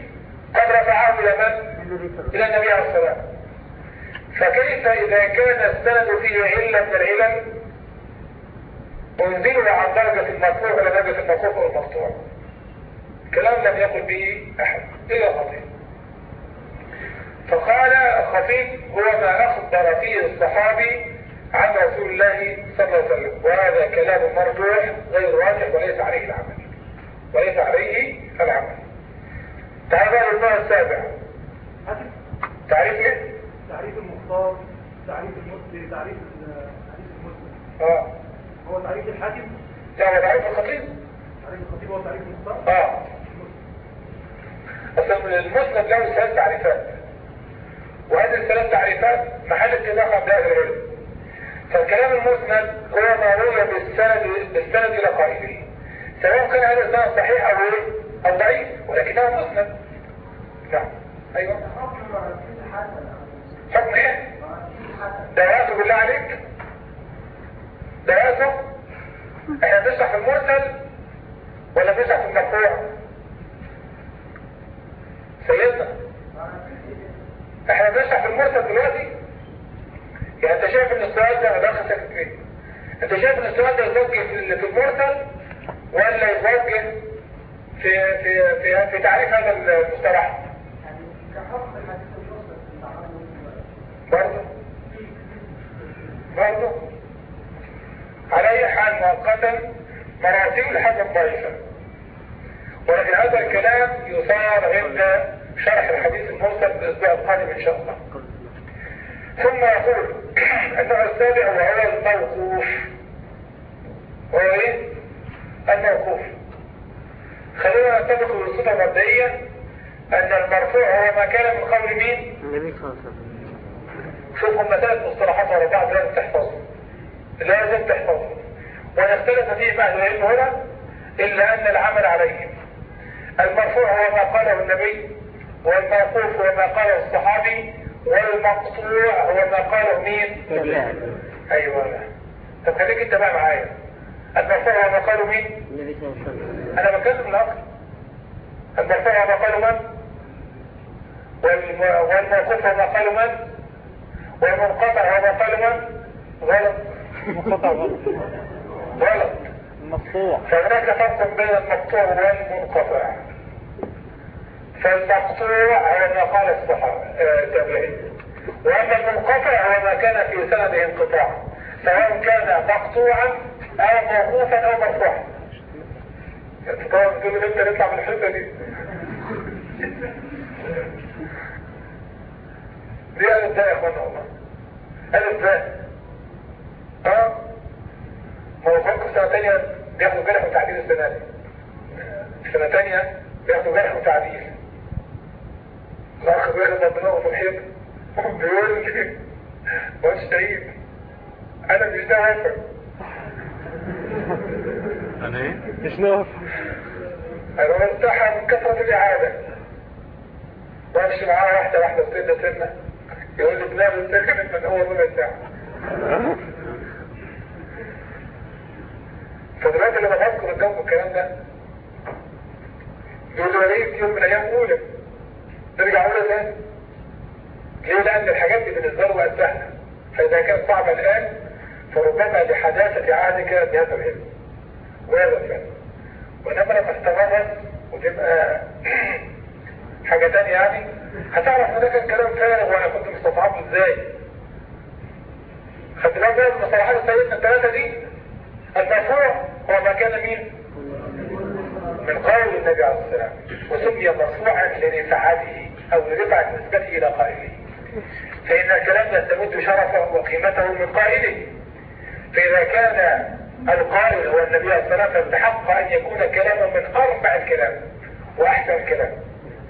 قد رفعه إلى من؟ إلى النبي عليه الصلاة فكيف إذا كان السند فيه علة من العلل؟ أنزله عن درجة المرفوع إلى درجة الموقوف والمقطوع كلام لم يقل به أحد إلا خطيب. فقال خطيب هو ما أخبر فيه الصحابي عن رسول الله صلى الله عليه وسلم. وهذا كلام مرجوح غير راجح وليس عليه العمل. وليس عليه العمل. تعال بقى للنوع السابع. تعريف إيه؟ تعريف المختار تعريف المسلم تعريف ال- تعريف المسلم. آه. هو تعريف الحاكم؟ لا هو تعريف الخطيب. تعريف الخطيب هو تعريف المختار؟ آه. أصل المسند له ثلاث تعريفات. وهذه الثلاث تعريفات محل اتفاق عند أهل العلم. فالكلام المسند هو ما روي بالسند بالسند إلى قائله. سواء كان هذا السند صحيح أو إيه أو ضعيف ولكنه مسند. نعم. أيوه. حكم إيه؟ دواته بالله عليك. دواته إحنا بنشرح في المرسل ولا بنشرح في المرفوع سيدنا. إحنا بنشرح في المرسل دلوقتي؟ يعني أنت شايف إن السؤال ده ساكت فيه. أنت شايف إن السؤال ده يتوجه في المرسل ولا يتوجه في في في, في تعريف هذا المصطلح؟ برضه برضه على أي حال مؤقتا مراسيل الحسن ضعيفة ولكن هذا الكلام يثار عند شرح الحديث المرسل الأسبوع القادم إن شاء الله. ثم يقول النوع السابع وهو الموقوف. هو إيه؟ الموقوف. خلينا نتفق بالصفة مبدئية أن المرفوع هو ما كان من قول مين؟ النبي صلى الله عليه وسلم. شوفوا ثلاث مصطلحات على بعض لازم تحفظهم لازم تحفظهم ونختلف فيه مع العلم هنا إلا أن العمل عليهم. المرفوع هو ما قاله النبي والموقوف هو ما قاله الصحابي والمقطوع هو ما قاله مين؟ أيوه. طب خليك أنت بقى معايا. المرفوع هو ما قاله مين؟ النبي صلى الله عليه وسلم. أنا بتكلم الآخر المرفوع هو ما قاله من؟ والموقوف هو ما قاله من؟ والمنقطع هو ما قاله من؟ غلط. غلط. غلط. مقطوع فهناك فرق بين المقطوع والمنقطع فالمقطوع هو ما قال الصحابة آه، التابعين. وأما المنقطع هو ما كان في سنده انقطاع. سواء كان مقطوعا أو موقوفا أو مرفوعا. انت طبعا بتقول لي أنت نطلع من الحتة دي. دي قالت ده يا اخوانا والله قالت ده أه؟ ما هو فوق سنة تانية بياخدوا جرح وتعديل السنة دي. سنة تانية بياخدوا جرح وتعديل. الأخ بياخد ربنا ومحيط بيقول لي مش شهيد أنا مش ده وافر أنا إيه؟ مش نقف أنا مرتاحة من كثرة الإعادة. وأمشي معاه واحدة واحدة سنة سنة يقول لي دماغي سخنت من أول ربع ساعة. فدلوقتي لما بذكر الجو الكلام ده يقول لي وليد يوم من الأيام أولى؟ ترجع أولى تاني. ليه؟ لأن الحاجات دي بالنسبة له بقت سهلة. فإذا كانت صعبة الآن فربما لحداثة عهدك بهذا العلم. وهذا الفهم وإنما لما استمرت وتبقى حاجة تانية يعني؟ هتعرف ان ده كان كلام فارغ وأنا كنت مستطعمه إزاي. خدت بالك بقى من مصطلحات سيدنا الثلاثة دي؟ المرفوع هو ما كان مين؟ من قول النبي عليه السلام وسمي مرفوعا لرفعته أو لرفعة نسبته إلى قائله. فإن الكلام يستمد شرفه وقيمته من قائله. فإذا كان القائل هو النبي عليه الصلاة والسلام بحق أن يكون كلاما من أربع الكلام وأحسن الكلام.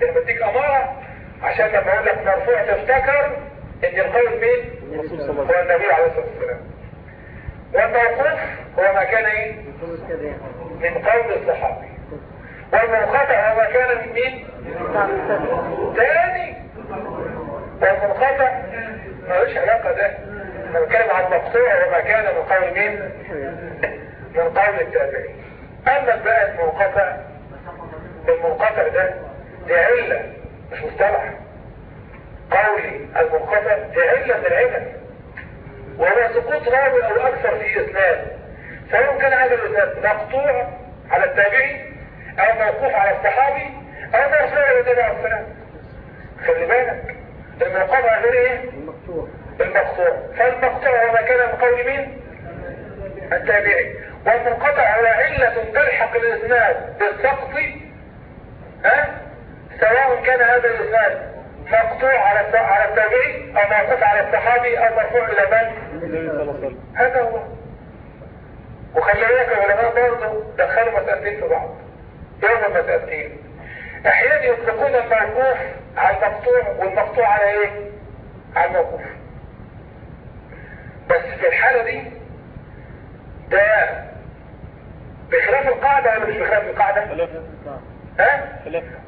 لما اديك اماره عشان لما أقول لك مرفوع تفتكر إن القول مين؟ هو النبي عليه الصلاة والسلام. والموقوف هو ما كان إيه؟ من قول الصحابي. والمنقطع هو ما كان من مين؟ تاني. والمنقطع ملوش علاقة ده. أنا بتكلم عن المقطوع وما كان من قول مين؟ من قول التابعين. أما بقى المنقطع المنقطع ده دي علة مش مصطلح. قولي المنقطع دي علة من العلل وهو سقوط راوي أو أكثر في اسناد سواء كان هذا الاسناد مقطوع على التابعي أو موقوف على الصحابي أو مرفوع إلى النبي عليه السلام خلي بالك المنقطع غير إيه؟ المقطوع. المقطوع. فالمقطوع هو ما كان من قول مين؟ التابعي. والمنقطع هو علة تلحق الاسناد بالسقط ها؟ سواء كان هذا الاسناد مقطوع على على التابعي أو موقوف على الصحابي أو مرفوع إلى من هذا هو. وخلي بالك العلماء برضه دخلوا مسألتين في بعض. يوم المسألتين. أحيانا يطلقون الموقوف على المقطوع والمقطوع على إيه؟ على الموقوف. بس في الحالة دي ده بخلاف القاعدة ولا مش بخلاف القاعدة؟ ها؟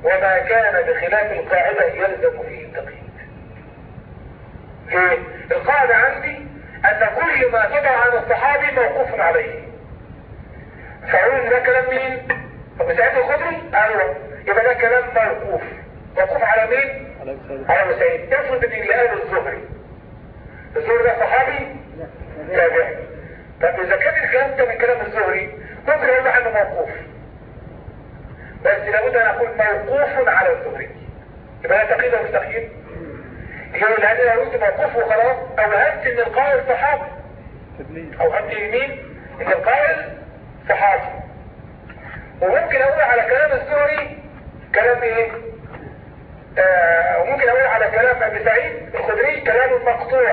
وما كان بخلاف القاعدة يلزم فيه التقييد. ليه؟ القاعدة عندي أن كل ما تبع عن الصحابي موقوف عليه. فأقول ده كلام مين؟ طب سعيد الخضري؟ أيوه يبقى ده كلام موقوف. موقوف على مين؟ على على سعيد. افرض ان اللي قاله الزهري. الزهري ده صحابي؟ تابعي طب إذا كان الكلام ده من كلام الزهري ممكن أقول عنه موقوف. بس لابد أن أقول موقوف على الزهري يبقى ده تقييد تقييد؟ يقول لأن لو قلت موقوف وخلاص أوهمت إن القائل صحابي. أوهمت يمين إن القائل صحابي. وممكن أقول على كلام الزهري كلام إيه؟ آه وممكن أقول على كلام أبي سعيد الخدري كلام مقطوع.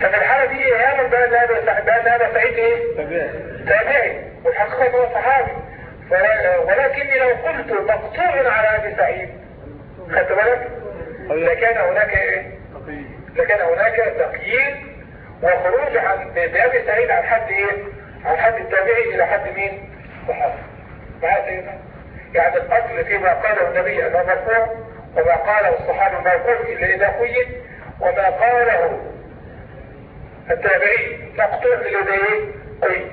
ففي الحالة دي إيهاما بأن هذا بأن هذا سعيد إيه؟ تابعي. تابعي. والحقيقة هو صحابي. ولكني لو قلت مقطوع على أبي سعيد خدت بالك؟ لكان هناك إيه؟ تقييد لكان هناك تقييد وخروج عن بأبي سعيد عن حد إيه؟ عن حد التابعي إلى حد مين؟ صحابي معايا سيدنا؟ يعني الاصل فيما قاله النبي انه مرفوع وما قاله الصحابي موقوف إلا إذا قيد وما قاله التابعي مقطوع إلا اذا إيه قيد.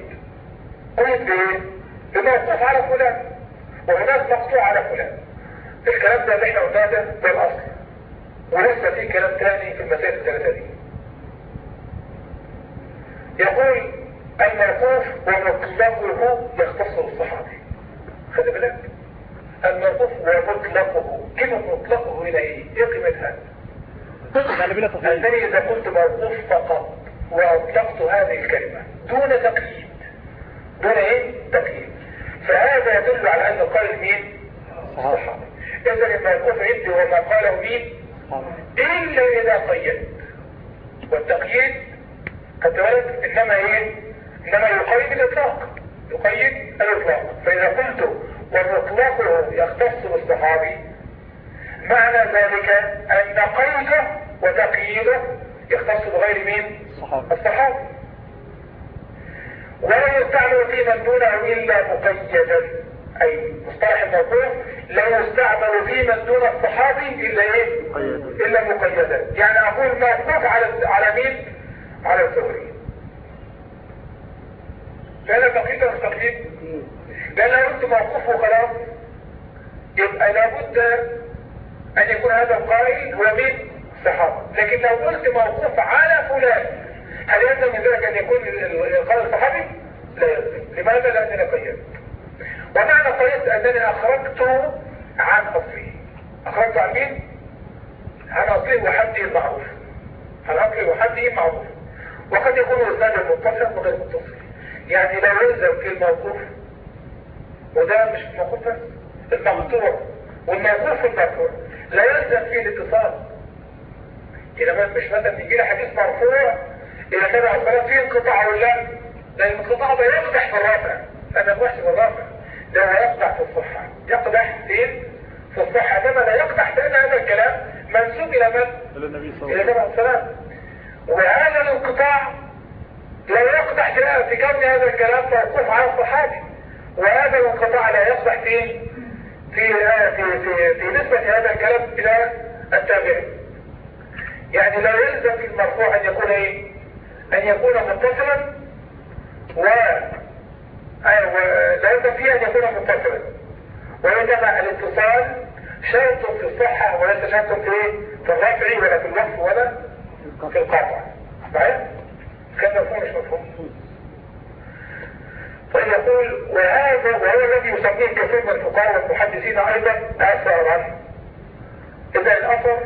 قيد بإيه؟ بموقوف على فلان وهناك مقطوع على فلان. الكلام ده اللي إحنا قلناه ده ده الأصل. ولسه في كلام تاني في المسائل الثلاثة دي. يقول الموقوف ومطلقه يختص بالصحابي خلي بالك. الموقوف ومطلقه. كلمة مطلقه هنا إيه؟ إيه قيمتها؟ أنني إذا كنت موقوف فقط وأطلقت هذه الكلمة دون تقييد. دون إيه؟ تقييد. فهذا يدل على أن القائل مين؟ صحابي. الصحابي إذا الموقوف عندي وما قاله مين؟ صحابي. إلا إذا قيد والتقييد خدت بالك إنما إيه؟ إنما يقيد الإطلاق يقيد الإطلاق فإذا قلت ومطلقه يختص بالصحابي معنى ذلك أن قيده وتقييده يختص بغير مين؟ صحابي الصحابي ولا يستعمل في من دونه إلا مقيدا أي مصطلح الموضوع لا يستعمل في من دون الصحابي إلا إيه؟ مقيدا. إلا مقيدا يعني أقول موقوف على على مين؟ على الزهري فأنا تقييد مش تقييد؟ لو قلت موقوف وخلاص يبقى لابد أن يكون هذا القائل هو مين؟ صحابي لكن لو قلت موقوف على فلان هل يلزم من ذلك أن يكون ال- ال- القائل صحابي؟ لا يلزم. لماذا؟ لأنني قيدت ومعنى قيدت أنني أخرجته عن أصله أخرجته عن مين؟ عن أصله وحده المعروف. عن أصله وحده المعروف. وقد يكون الإسناد متصل وغير متصل يعني لا يلزم في الموقوف. وده مش موقوف بس. المقطوع والموقوف المرفوع لا يلزم فيه الاتصال. ما- مش مثلا يجي لي حديث مرفوع. إلى النبي عليه الصلاه فيه انقطاع ولا لا؟ لأن الانقطاع ده يقدح في الرافع أنا في الرافع ده يقدح في الصحة يقدح فين؟ في الصحة كما لا يقدح لأن هذا الكلام منسوب إلى من؟ إلى النبي صلى الله عليه السلام وهذا الانقطاع لا يقدح في كون هذا الكلام موقوف على الصحابي وهذا الانقطاع لا يقدح في في في في, في نسبة هذا الكلام إلى التابع يعني لا يلزم في المرفوع أن يكون إيه؟ أن يكون متصلا و لا فيه أن يكون متصلا. وإنما الاتصال شرط في الصحة وليس شرط في في الرفع ولا في الوقف ولا في القطع. صحيح؟ كان مفهوم مش مفهوم؟ فيقول وهذا وهو الذي يسميه كثير من الفقهاء والمحدثين أيضا اثرا اذا الأثر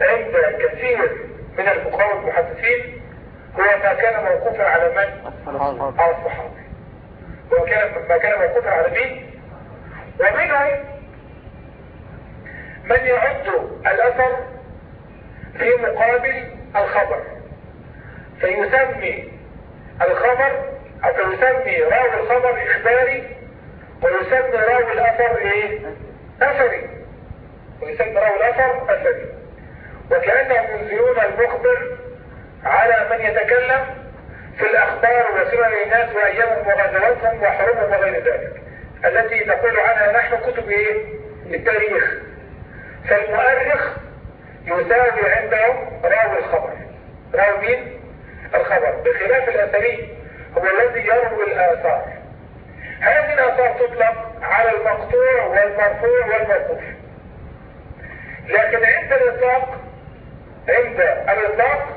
عند كثير من الفقهاء والمحدثين هو ما كان موقوفا على من؟ على الصحابة. هو كان ما كان موقوفا على مين؟ ومنهم من يعد الأثر في مقابل الخبر. فيسمي الخبر أو فيسمي راوي الخبر إخباري ويسمي راوي الأثر إيه؟ أثري. ويسمي راوي الأثر أثري. وكأنهم ينزلون المخبر على من يتكلم في الأخبار وسنن الناس وأيامهم وغزواتهم وحروبهم وغير ذلك التي نقول عنها نحن كتب إيه؟ التاريخ. فالمؤرخ يساوي عندهم راوي الخبر. راوي مين؟ الخبر. بخلاف الأثري هو الذي يروي الآثار. هذه الآثار تطلق على المقطوع والمرفوع والموقوف. لكن عند الإطلاق عند الإطلاق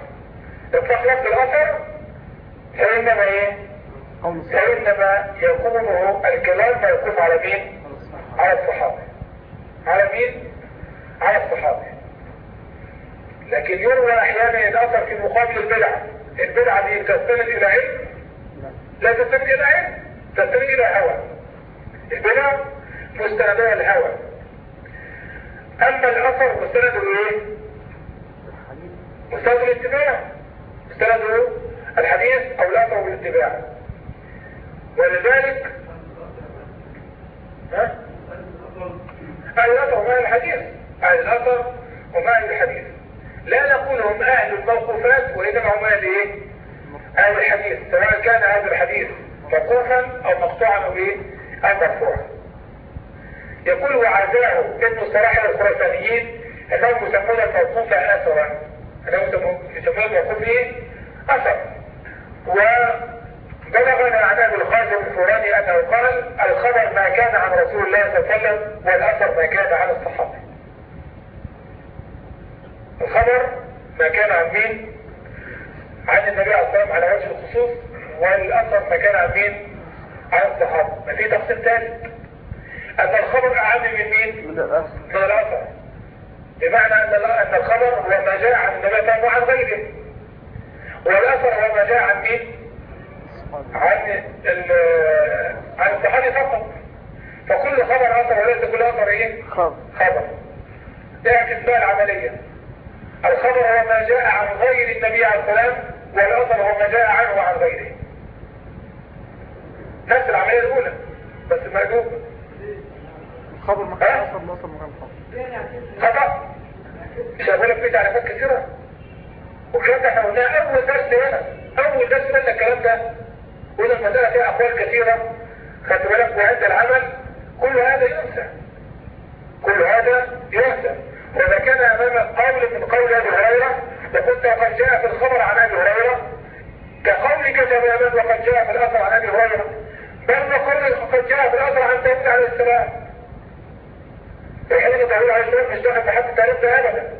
إطلاق لفظ الأثر فإنما إيه؟ فإنما يكون الكلام موقوف على مين؟ على الصحابة. على مين؟ على الصحابة. لكن يروى أحيانا الأثر في مقابل البدعه البدعه دي تستند إلى علم؟ لا تستند إلى علم تستند إلى هوى. البدعه مستندها الهوى. أما الأثر مستنده إيه؟ مستنده الاتباع. مستنده الحديث أو الاثر بالاتباع ولذلك ها؟ الأثر أهل الحديث. أهل الأثر أهل الحديث. لا نقول هم أهل الموقوفات وإنما هم أهل إيه؟ أهل الحديث. سواء كان هذا الحديث موقوفا أو مقطوعا أو إيه؟ أو مرفوعا. يقول وعزاه ابن صلاح الخراسانيين أنهم يسمون الموقوف اثرا. انهم يسمون الموقوف إيه؟ أثر. وبلغنا عن القاسم الفوراني أنه قال الخبر ما كان عن رسول الله صلى الله عليه وسلم والأثر ما كان عن الصحابة. الخبر ما كان عن مين؟ عن النبي عليه الصلاة والسلام على وجه الخصوص والأثر ما كان عن مين؟ عن الصحابة. ما في تقسيم ثالث أن الخبر أعم من مين؟ من الأثر. بمعنى أن أن الخبر هو ما جاء عن وسلم وعن غيره. والأثر هو ما جاء عن مين؟ عن ال- عن الصحابي فقط. فكل خبر أثر وليس كل أثر إيه؟ خبر. خبر. اعكس بقى العملية الخبر هو ما جاء عن غير النبي عليه السلام والأثر هو ما جاء عنه وعن غيره. نفس العملية الأولى بس مقلوبة الخبر ما كان أصلا وصل مكان خبر. خطأ لك بيت على فك كثيرة. وكان ده إحنا قلناه أول درس هنا أول درس قلنا الكلام ده. قلنا المسألة فيها أقوال كثيرة. خدت بالك وعند العمل. كل هذا ينسى. كل هذا ينسى. وإذا كان أمامك قول من قول أبي هريرة لكنت قد جاء في الخبر عن أبي هريرة. كقولك تماما وقد جاء في الأثر عن أبي هريرة. بل وقول قد جاء في الأثر عن داود عليه السلام. الحين داود عليه السلام مش داخل في حد التاريخ ده أبدا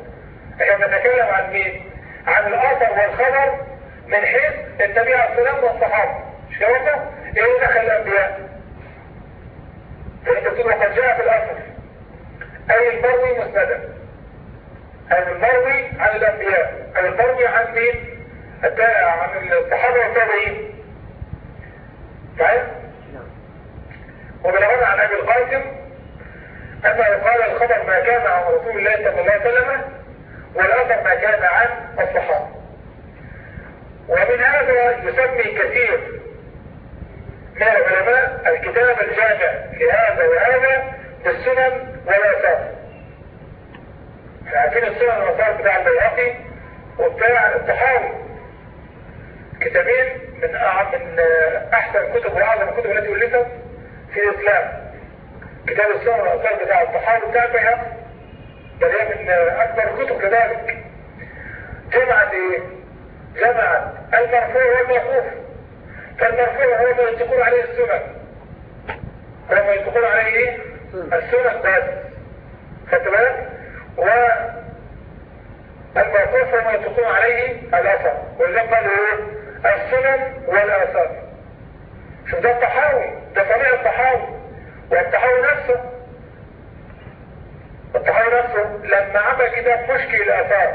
إحنا بنتكلم عن مين؟ عن الأثر والخبر من حيث النبي عليه السلام والصحابة مش كده برضه؟ إيه دخل الأنبياء؟ فأنت تقول وقد جاء في الأثر أي المروي مسندا المروي عن الأنبياء أي المروي عن مين؟ عن الصحابة والتابعين فاهم؟ وبلغنا عن أبي القاسم أنه قال الخبر ما كان عن رسول الله صلى الله عليه وسلم والأثر ما كان عن الصحابة. ومن هذا يسمي كثير من العلماء الكتاب الجامع لهذا وهذا بالسنن والآثار عارفين السنن والآثار بتاع البيهقي وبتاع الطحاوي كتابين من من أحسن الكتب وأعظم الكتب التي ألفت في الإسلام. كتاب السنن والآثار بتاع الطحاوي بتاع البيهقي هي من أكبر الكتب كذلك. جمعت إيه؟ جمعت المرفوع والموقوف. فالمرفوع هو ما يتقول عليه السنن. هو ما يتقول عليه إيه؟ السنن بس. خدت بالك؟ والموقوف هو ما يتقول عليه الأثر. ولذلك قالوا إيه؟ السنن والاثار شوف ده الطحاوي. ده صنيع الطحاوي. والطحاوي نفسه. الطحاوي نفسه لما عمل كتاب مشكل الاثار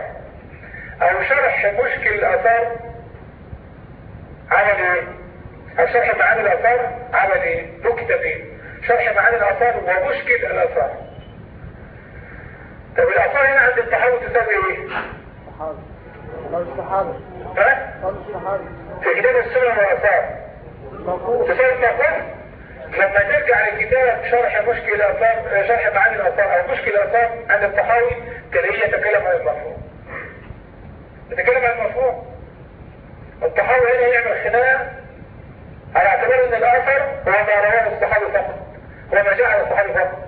أو شرح مشكل الاثار عمل إيه؟ أو شرح معاني الآثار. عمل إيه؟ له كتابين شرح معاني الآثار ومشكل الآثار. طب الآثار هنا عند التحول تساوي إيه؟ صحابي قول الصحابي ها؟ قول الصحابي في كتاب السنن والآثار. موقوف تساوي الموقوف لما ترجع لكتاب شرح مشكل الاثار شرح معاني الاثار أو مشكل الاثار عند التحاوي تلاقيه يتكلم عن المرفوع يتكلم عن المرفوع التحاوي هنا يعمل خناقة على اعتبار إن الاثر هو ما رواه الصحابي فقط. هو ما جاء على الصحابي فقط.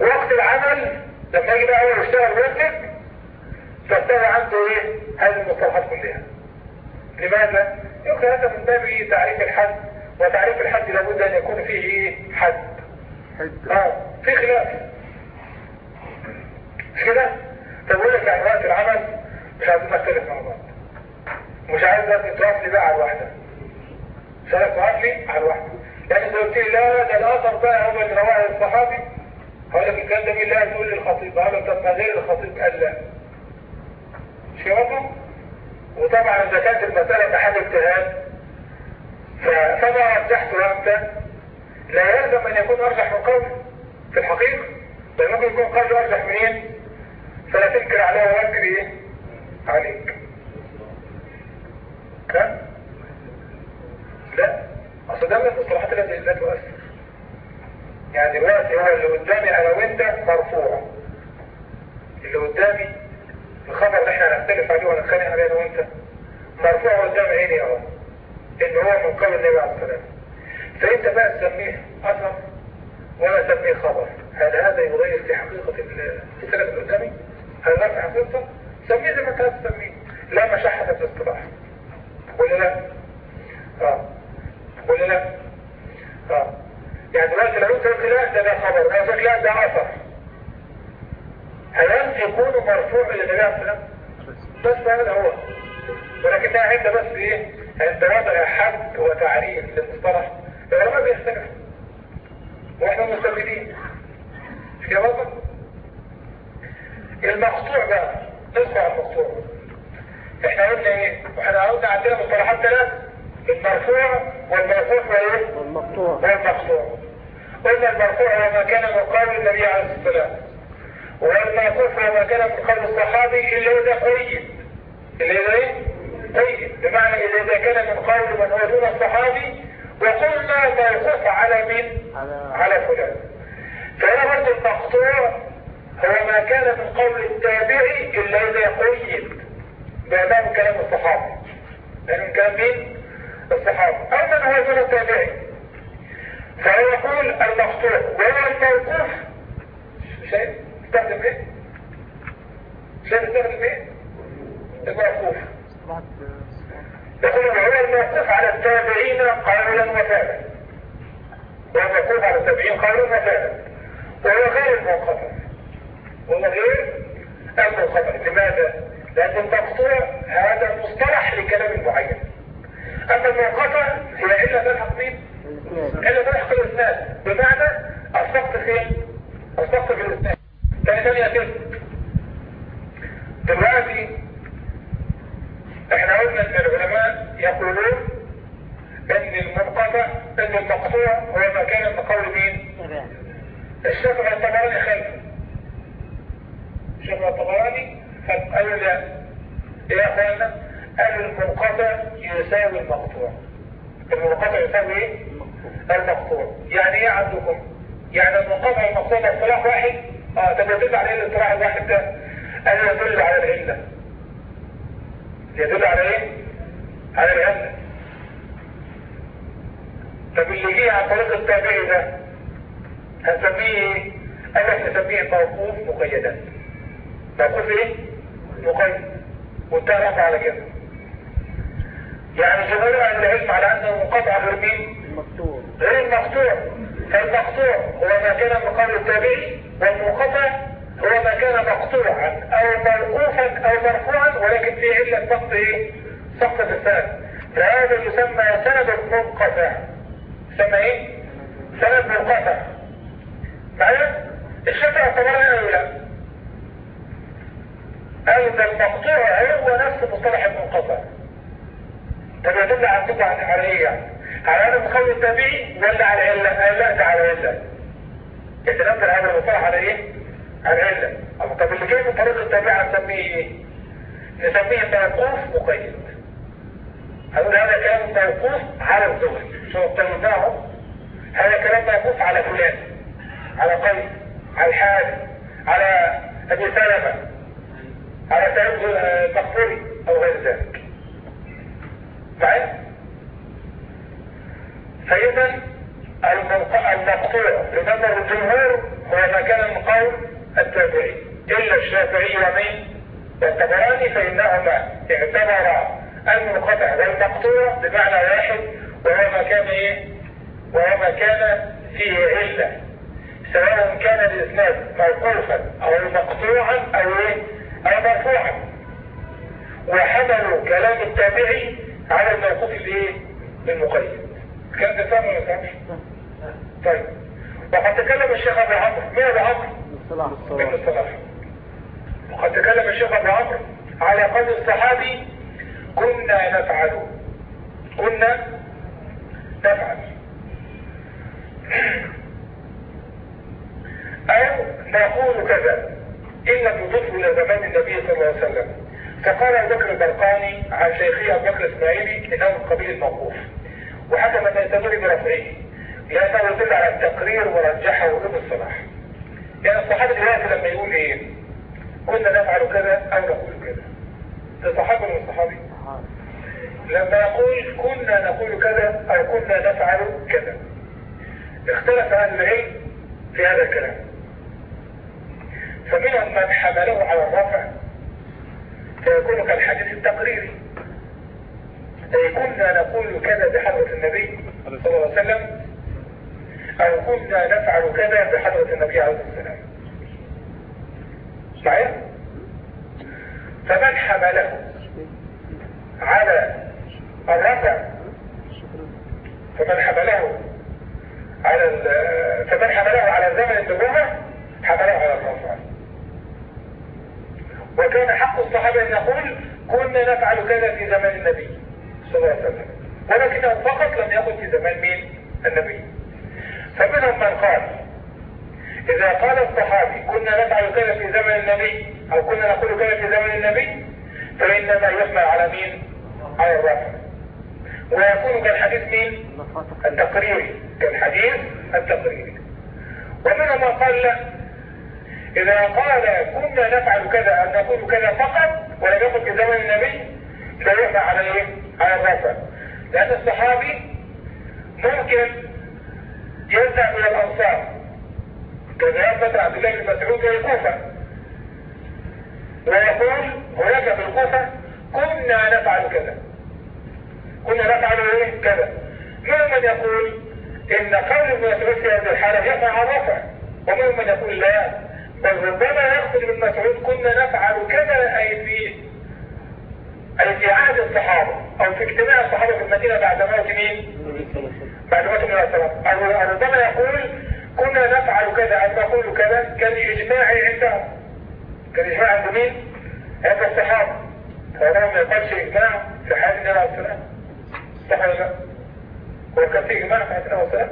وقت العمل لما يجي بقى هو يشتغل وينتج تستوي عنده إيه؟ هذه المصطلحات كلها. لماذا؟ يمكن هذا من باب تعريف الحد. وتعريف الحد لابد أن يكون فيه حد. حجة آه في خلاف. مش كده؟ طب أقول لك وقت العمل مش عايزين نختلف مع بعض. مش عايز بس تقف لي بقى على الواحدة. مش عايز تقف لي على الواحدة. يعني إذا قلت لي لا ده الاثر بقى هو اللي رواه الصحابي. هقول لك الكلام ده مين؟ لا تقول لي الخطيب. هقول لك طب ما غير الخطيب. قال لا. مش كده؟ وطبعا إذا كانت المسألة محل اجتهاد فما رجحته انت لا يلزم أن يكون أرجح من قول في الحقيقة بل ممكن يكون قول أرجح منين؟ فلا تنكر عليه وينكر إيه عليك. لا لا. أصل ده من المصطلحات التي لا تؤثر. يعني دلوقتي هو اللي قدامي أنا وانت مرفوع اللي قدامي الخبر اللي إحنا هنختلف عليه ونتخانق عليه أنا وأنت مرفوع قدام عيني أهو. ان هو من قول النبي عليه الصلاه فانت بقى تسميه أثر ولا تسميه خبر. هل هذا يغير في حقيقة السلف اللي قدامي؟ هل في حقيقته؟ سميه زي ما أنت تسميه. لا مشحه في الاصطلاح. ولا لا؟ آه. ولا لا؟ آه. يعني دلوقتي لو أنت قلت لا ده ده خبر. أنا قلت لا ده أثر. هل يكون مرفوع للنبي عليه الصلاه بس هذا هو. ولكن ده عند بس إيه؟ عند وضع حد وتعريف للمصطلح. العلماء بيختلفوا وإحنا مستفيدين. كده برضه المقطوع بقى ندخل على المقطوع إحنا قلنا إيه؟ وإحنا قلنا عندنا مصطلحات ثلاث المرفوع والمرفوع وايه والمقطوع. والمقطوع. قلنا المرفوع هو ما كان من قول النبي عليه الصلاة والسلام. والموقوف هو ما كان من قول الصحابي اللي هو ده قيد اللي هو إيه؟ قيد بمعنى إذا كان من قول من هو دون الصحابي وقلنا موقوف على مين على فلان. فهنا برضه المقطوع هو ما كان من قول التابعي إلا إذا قيد. بأمام كلام الصحابي. لأنه من كلام مين الصحابي. أو من هو دون التابعي فهو يقول المقطوع. وهو الموقوف. شايف استخدم إيه؟ شايف استخدم إيه؟ الموقوف. يقول هو الموقوف على التابعين قولا وفعلا والموقوف على التابعين قولا وفعلا وهو غير المنقطع وهو غير المنقطع لماذا؟ لأن المقطوع هذا مصطلح لكلام معين أما المنقطع هي علة تلحق مين؟ علة تلحق الإسناد بمعنى السقط فين؟ السقط في الإسناد ثاني ثانية كده دلوقتي إحنا قلنا ان العلماء يقولون أن المنقطع أن المقطوع هو ما كان من قول مين؟ الشافعي الطبراني خلفه الشافعي الطبراني خلف. قالوا لا. يا إخوانا؟ قالوا المنقطع يساوي المقطوع؟ المنقطع يساوي إيه؟ المقطوع. يعني إيه عندكم؟ يعني المنقطع المقطوع ده اصطلاح واحد؟ آه طب يدل على إيه الاصطلاح الواحد ده؟ أنا يدل على العلة. يدل على إيه على العله طب اللي جه عن طريق التابعي ده هنسميه إيه قال لك نسميه موقوف مقيدا. موقوف إيه؟ مقيد. وانتهى الامر على كده يعني جمهور أهل العلم على انه منقطع غير مين؟ المقطوع. غير المقطوع. فالمقطوع هو ما كان من قبل التابعي والمنقطع هو ما كان مقطوعا أو موقوفا أو مرفوعا ولكن في علة سقط إيه سقط السند فهذا يسمى سند منقطع يسمى إيه سند منقطع معايا الشافعي الطبراني قالوا لا قالوا أن المقطوع هو نفس مصطلح المنقطع طب يدل عندكم على على إيه يعني؟ على هذا القول التابعي ولا على علة؟ قال لا ده على علة. يتنزل هذا المصطلح على إيه؟ على علة. أما طب اللي جاي من طريق التابعي هنسميه إيه؟ نسميه موقوف مقيد. هقول هذا كلام موقوف على الزهري. شو طلبناه؟ هذا كلام موقوف على فلان. على قيس. على الحارث. على أبي سلمة. على سعيد المقبوري أو غير ذلك. معايا؟ فإذا المقطوع لنظر الجمهور هو ما كان من قول التابعي إلا الشافعي ومين والطبراني فإنهما اعتبرا المنقطع والمقطوع بمعنى واحد وهو ما كان إيه؟ وهو ما كان فيه علة سواء كان الإسناد موقوفا أو مقطوعا أو إيه؟ أو مرفوعا. وحملوا كلام التابعي على الموقوف الإيه؟ المقيد. كان ده فاهم ولا فاهمش طيب. وقد تكلم الشيخ ابو عمرو مين ابو عمرو ابن الصلاح وقد تكلم الشيخ ابو عمرو على قول الصحابي كنا نفعل. كنا نفعل. أو نقول كذا إن لم يضيفه إلى زمان النبي صلى الله عليه وسلم. فقال أبو بكر البرقاني عن شيخه أبو بكر الإسماعيلي إنه من قبيل الموقوف. وحكم ان يستمر برفعه لأنه يدل على التقرير ورجحه ابن الصلاح. يعني الصحابي دلوقتي لما يقول إيه؟ كنا نفعل كذا أو نقول كذا. ده صحابي ولا صحابي؟ لما يقول كنا نقول كذا أو كنا نفعل كذا. اختلف أهل العلم في هذا الكلام. فمنهم من حمله على الرفع فيكون كالحديث التقريري. أي كنا نقول كذا بحضرة النبي صلى الله عليه وسلم أو كنا نفعل كذا بحضرة النبي عليه الصلاة والسلام. صحيح؟ فمن حمله على الرفع فمن حمله على فمن حمله على زمن النبوة حمله على الرفع وكان حق الصحابة أن يقول كنا نفعل كذا في زمان النبي صلى الله عليه وسلم. ولكنه فقط لم يقل في زمان مين؟ النبي. فمنهم من قال إذا قال الصحابي كنا نفعل كذا في زمن النبي أو كنا نقول كذا في زمن النبي فإنما يحمل على مين؟ على الرفع ويكون كالحديث مين؟ التقريري. كالحديث التقريري. ومنهم من قال لا. إذا قال كنا نفعل كذا أو نقول كذا فقط ولم يكن في زمن النبي لا يحمل على إيه؟ على الرفع لأن الصحابي ممكن يرجع من الأنصار كذلك عبد الله بن مسعود إلى الكوفة. ويقول هناك في الكوفة كنا نفعل كذا. كنا نفعل إيه؟ كذا. منهم من يقول إن قول ابن مسعود في هذه الحالة يقع الرفع ومنهم من يقول لا. بل ربما يقصد ابن مسعود كنا نفعل كذا أي في اي في عهد الصحابة. أو في اجتماع الصحابة في المدينة بعد موت مين؟ بعد موت النبي صلى الله عليه وسلم. ربما يقول كنا نفعل كذا أو نقول كذا كالإجماع عندهم. كالإجماع عند مين؟ عند الصحابة. فهذا ما يقالش إجماع في حال النبي عليه الصلاة صح ولا لا؟ هو كان في إجماع في حال النبي عليه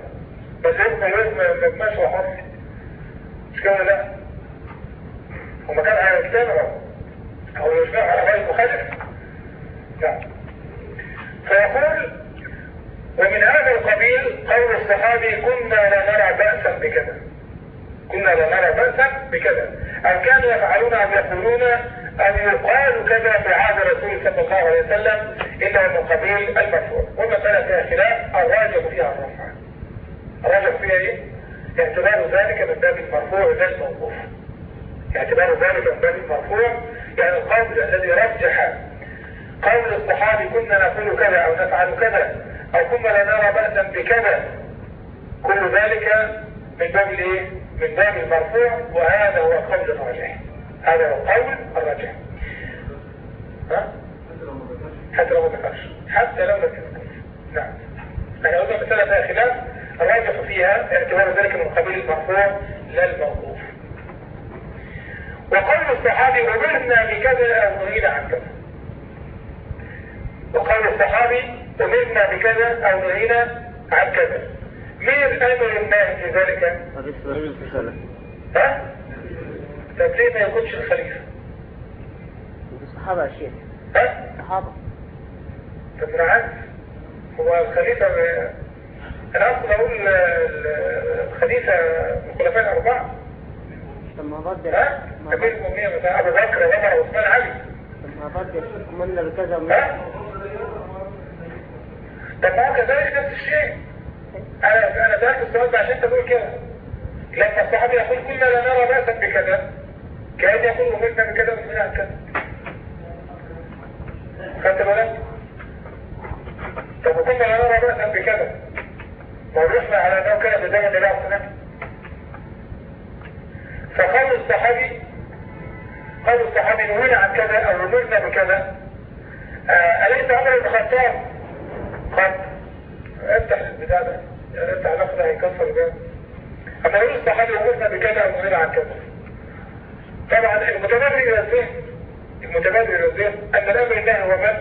بس ما يجمع ما يجمعش وحر مش كده لا؟ هما كان على الكتاب أو يجمع على غير مخالف. لا. فيقول ومن هذا قبيل قول الصحابي كنا لا نرى بأسا بكذا. كنا لا نرى بأسا بكذا. أم كانوا يفعلون أم يقولون؟ أن يقال كذا في عهد الرسول صلى الله عليه وسلم؟ إنه من قبيل المرفوع والمسألة فيها خلاف. الراجح فيها الرفع. الراجح فيها إيه؟ اعتبار ذلك من باب المرفوع لا الموقوف. اعتبار ذلك من باب المرفوع. يعني القول الذي رجح قول الصحابي كنا نقول كذا أو نفعل كذا أو كنا لا نرى بأسا بكذا. كل ذلك من باب الايه؟ من باب المرفوع وهذا هو القول الراجح. هذا هو القول الراجح. ها؟ حتى لو ما ذكرش. حتى لو يذكر نعم. إحنا قلنا مسألة فيها خلاف. الراجح فيها اعتبار ذلك من قبيل المرفوع لا الموقوف. وقول الصحابي أمرنا بكذا أو نهينا عن كذا. وقول الصحابي أمرنا بكذا أو نهينا عن كذا مين الأمر الناهي في ذلك؟ ها؟ طب ليه ما يكونش الخليفة؟ الصحابة يا شيخ ها؟ الصحابة طب عارف هو الخليفة ب... أنا أصلا أقول الخليفة من الخلفاء الأربعة لما ها؟ ما أمير ضد المؤمنين مثلا أبو بكر وعمر وعثمان علي لما ضد كملنا بكذا ها؟ طب ما هو كذلك نفس الشيء. أنا أنا سألت السؤال ده عشان تقول كده. لما الصحابي يقول كنا لا نرى بأسا بكذا كأن يقول أمرنا بكذا ومنا عن كذا خدت بالك؟ طب وكنا لا نرى بأسا بكذا. موضوعنا على أنه كان بزمن النبي عليه الصلاة فقول الصحابي قول الصحابي نهينا عن كذا أو أمرنا بكذا. آه، أليس عمر بن الخطاب قد افتح البتاع ده. يعني افتح اللفظ ده هيكسر الباب. أما يقول الصحابي امرنا بكذا أو نهينا عن كذا طبعا المتبادر إلى الذهن المتبادر إلى الذهن أن الامر النهي هو من؟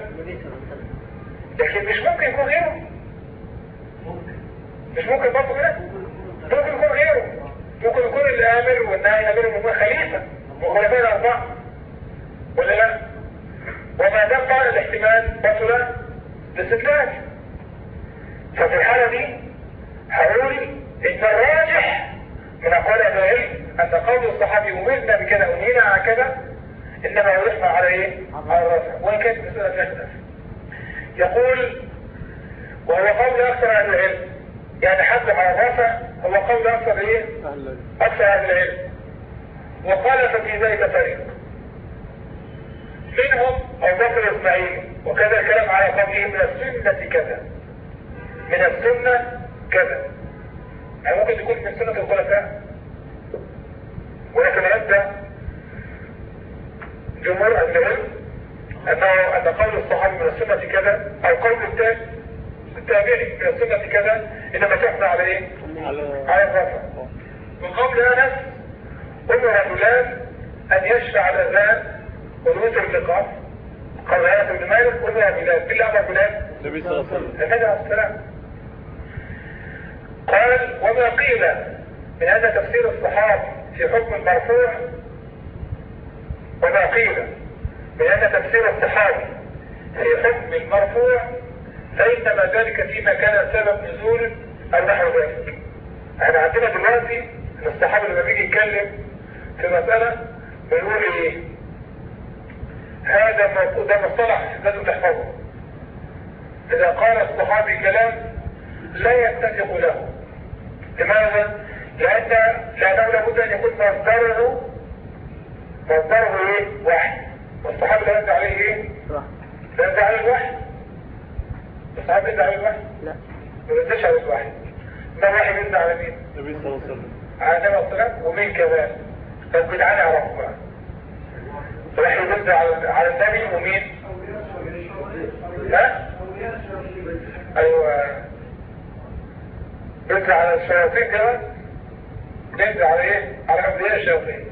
لكن مش ممكن يكون غيره. مش ممكن برضه كده؟ ممكن يكون غيره. ممكن يكون الامر والنهي أمر من خليفة. من خلفاء الأربعة. ولا لا؟ وما دام بعد الاحتمال بطل الاستدلال. ففي الحالة دي هقول ان الراجح من اقوال أهل العلم أن قول الصحابي أمرنا بكذا ونهينا عن كذا إنما يرحنا على إيه؟ على الرفع وإن كانت مسألة خلاف يقول وهو قول أكثر أهل العلم. يعني حد على الرفع هو قول أكثر إيه؟ أكثر أهل العلم. وقال ففي ذلك فريق. منهم أبو بكر إسماعيل وكذا الكلام على قوله من السنة كذا. من السنة كذا. يعني ممكن يكون من سنة الخلفاء ولكن أنت جمهور أهل العلم أنه أن قول الصحابي من السنة كذا أو قول التابعي من السنة كذا إنما تحمل على إيه؟ على الرفع. من قول أنس أمر رجلان أن يشفع الأذان والوتر اللقاء قال أنس بن مالك أمر بلال بالله أمر بلال النبي صلى الله عليه وسلم. النبي عليه السلام قال وما قيل من هذا تفسير الصحابة في حكم المرفوع وما قيل من هذا تفسير الصحابة في حكم المرفوع فإنما ذلك فيما كان سبب نزول أو نحو ذلك. إحنا عندنا دلوقتي إن الصحابي لما بيجي يتكلم في مسألة بيقول إيه؟ هذا ده مصطلح لازم تحفظه. إذا قال الصحابي كلام لا يتفق له. لماذا؟ لأن لأنه لابد أن يكون مصدره مصدره إيه؟ واحد والصحابي لا عليه إيه؟ لا ينزع عليه الواحد الصحابي ينزع عليه الواحد لا ما ينزعش عليه الواحد ما واحد ينزع على مين؟ النبي صلى الله عليه وسلم على النبي عليه الصلاة والسلام ومين كمان؟ طب بدعان يعرفوا بقى واحد ينزع على على النبي ومين؟ ها؟ أيوه بينزل على كمان بينزل على إيه على انبياء الشياطين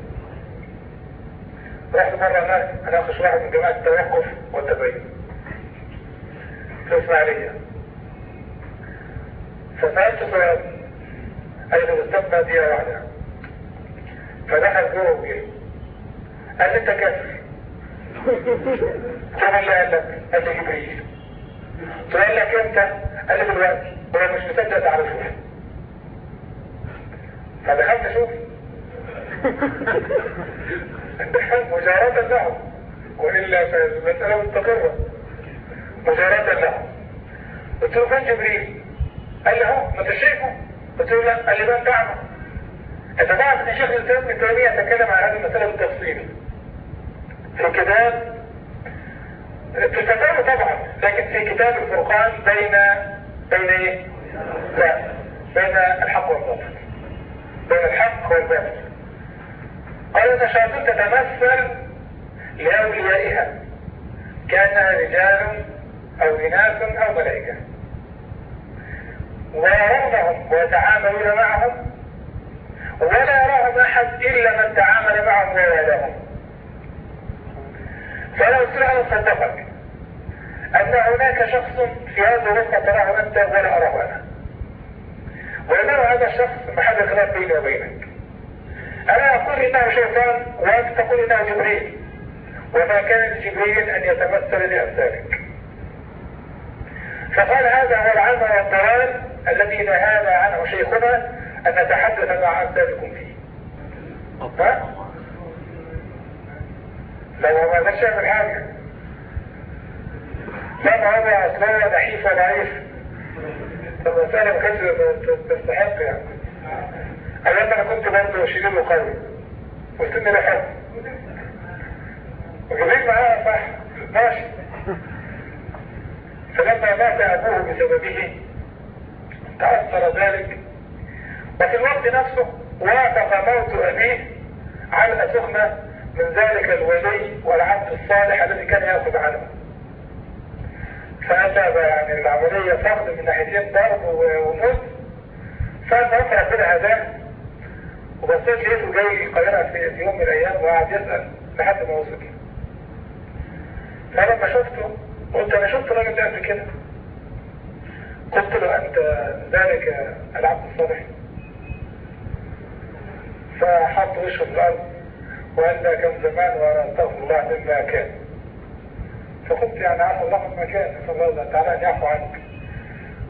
رحت مرة هناك اناقش واحد من جماعة التوقف والتبين في اسماعيلية فسألت سؤال. لي استنى دقيقة واحدة. فدخل جوه وجه. قال لي أنت كافر. قال لي قال لك. قال لي جبريل. سؤال لك انت قال لي دلوقتي. ولو مش مصدق تعرفوها فدخلت أشوف. مجاراة لهم وإلا فالمسألة مستقرة. مجاراة لهم قلت له فين جبريل؟ قال لي أهو ما أنت شايفه. قلت له لا. قال لي ما انت اعمى انت تعرف ان شيخ الإسلام ابن تيميه تكلم عن هذه المسألة بالتفصيل. في كتاب في الفتاوى طبعا لكن في كتاب الفرقان بين بين إيه؟ لا بين الحق والباطل. بين الحق والباطل. قال ان الشياطين تتمثل لأوليائها. كانها رجال أو إناث أو ملائكة. ويرونهم ويتعاملون معهم. ولا يراهم أحد إلا من تعامل معهم ووالهم فلو أنا صدقك. أن هناك شخص في هذه الرفقه تراه أنت ولا اراه أنا وانه هذا الشخص محل خلاف بيني وبينك. أنا أقول إنه شيطان وأنت تقول إنه جبريل؟ وما كان لجبريل أن يتمثل لأمثالك. فقال هذا هو العمى والضلال الذي نهانا عنه شيخنا أن نتحدث مع أمثالكم فيه. ها؟ لو ما قدرش يعمل حاجة. لا هذا أصلا نحيف وضعيف فالمسألة ما تستحق يعني. أولا أنا كنت برضه شديد وقوي. قلت إني بحب وجبريل معايا صح ماشي فلما مات أبوه بسببه تأثر ذلك. وفي الوقت نفسه وافق موت أبيه على سخنة من ذلك الولي والعبد الصالح الذي كان يأخذ عنه. فأتى يعني العملية فقد من ناحيتين ضرب وموت فالموت ربنا هداه وبصيت لقيته جاي القاهرة في يوم من الأيام وقعد يسأل لحد ما وصل. فلما شفته قلت أنا شفت الراجل ده قبل كده. قلت له أنت ذلك العبد الصالح؟ فحط وشه في الأرض وقال ده كان زمان وأنا أستغفر الله مما كان. فقلت يعني عفو الله مما كان نسأل الله تعالى أن يعفو عنك.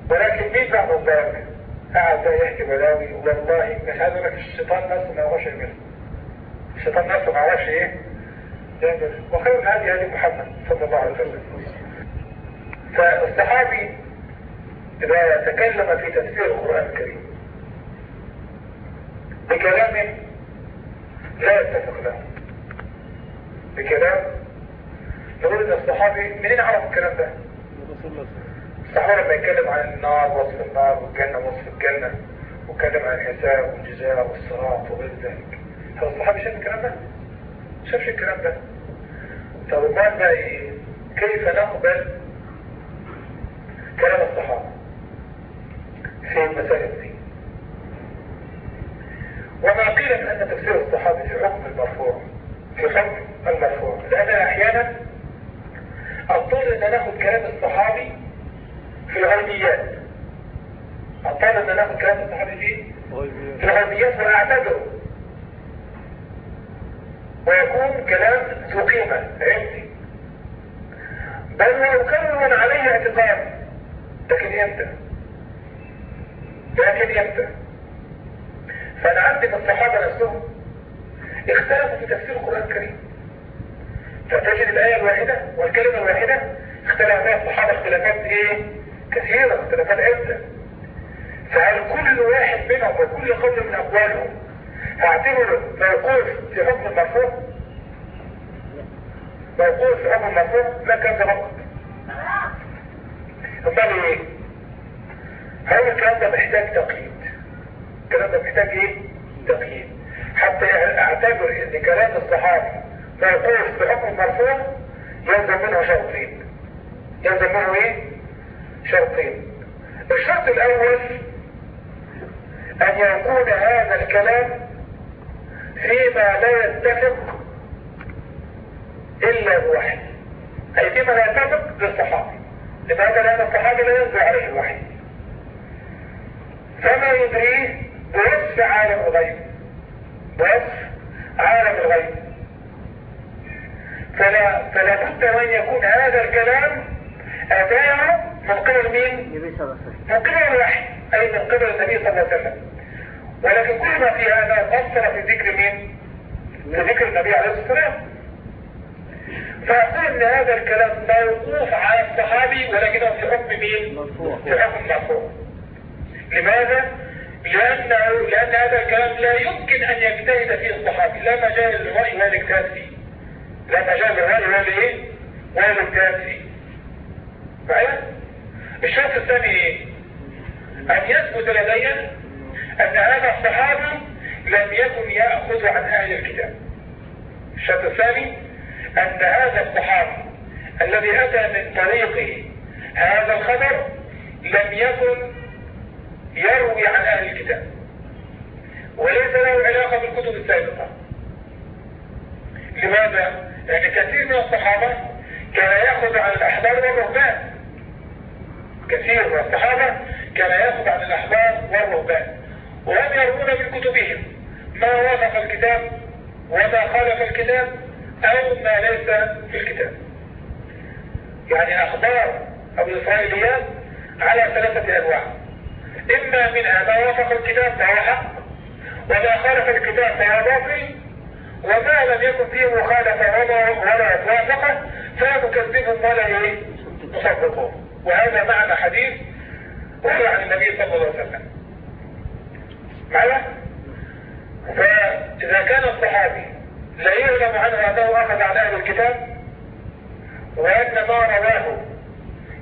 ولكن مين بعد ذلك قاعد يحكي بلاوي. والله مش عايز لك الشيطان نفسه ما يعرفش يعمل. الشيطان نفسه ما يعرفش إيه؟ يعمل. وخير الهدي هدي محمد صلى الله عليه وسلم. فالصحابي إذا تكلم في تفسير القرآن الكريم بكلام لا يتفق له. بكلام نقول ان الصحابي منين عرف الكلام ده؟ الصحابة لما يتكلم عن النار وصف النار والجنة وصف الجنة واتكلم عن الحساب والجزاء والصراط وغير ذلك هل الصحابي شاف الكلام ده؟ شافش الكلام ده طب امال بقى إيه؟ كيف نقبل كلام الصحابة في المسائل دي وما قيل إن تفسير الصحابي في حكم المرفوع في حكم المرفوع لأن أحيانا أضطر أن ناخد كلام الصحابي في الغيبيات أضطر أن ناخد كلام الصحابي فيه في الغيبيات واعتبره ويكون كلام ذو قيمة عندي بل ويكون عليه اعتقاد. لكن إمتى؟ لكن إمتى؟ فانا عندي من الصحابة نفسهم اختلفوا في تفسير القرآن الكريم. فتجد الآية الواحدة والكلمة الواحدة اختلف فيها الصحابة اختلافات إيه؟ كثيرة. اختلافات عدة. فهل كل واحد منهم وكل قول من أقوالهم هعتبره موقوف في حكم المرفوع موقوف في حكم المرفوع لا كان ده فقط أمال إيه؟ هل الكلام ده محتاج تقييد؟ الكلام ده محتاج إيه؟ تقييد. حتى اعتبر إن كلام الصحابي موقوف في حكم المرفوع يلزم منه شرطين يلزم منه إيه؟ شرطين الشرط الأول أن يكون هذا الكلام فيما لا يتفق إلا بوحي. أي فيما لا يتفق للصحابي لماذا لأن الصحابي لا ينزل عليه الوحي. فما يدريه بوصف عالم الغيب. بوصف عالم الغيب. فلا, فلا بد وان يكون هذا الكلام اتاه من قبل مين؟ من قبل الوحي أي من قبل النبي صلى الله عليه وسلم ولكن كل ما في هذا قصر في ذكر مين؟ في ذكر النبي عليه الصلاة والسلام فأقول أن هذا الكلام موقوف على الصحابي ولكنه في حكم مين؟ في حكم مرفوع لماذا؟ لأنه لأن هذا الكلام لا يمكن أن يجتهد فيه الصحابي لا مجال للرأي ولا الاجتهاد فيه لا للرأي ولا إيه؟ ولا الاجتهاد فيه معايا؟ الشرط الثاني إيه؟ أن يثبت لدي أن هذا الصحابي لم يكن يأخذ عن أهل الكتاب الشرط الثاني أن هذا الصحابي الذي أتى من طريقه هذا الخبر لم يكن يروي عن أهل الكتاب وليس له علاقة بالكتب السابقة لماذا؟ لأن كثير من الصحابة كان يأخذ عن الأحبار والرهبان. كثير من الصحابة كان يأخذ عن الأحبار والرهبان. وهم يروون من كتبهم ما وافق الكتاب وما خالف الكتاب أو ما ليس في الكتاب. يعني أخبار أو الإسرائيليات على ثلاثة أنواع. إما منها ما وافق الكتاب فهو حق وما خالف الكتاب فهو باطل وما لم يكن فيه مخالفة ولا ولا موافقة فنكذبهم ولا إيه؟ نصدقهم وهذا معنى حديث روي عن النبي صلى الله عليه وسلم معنا؟ فإذا كان الصحابي لا يعلم عنه أنه أخذ عن أهل الكتاب وأن ما رواه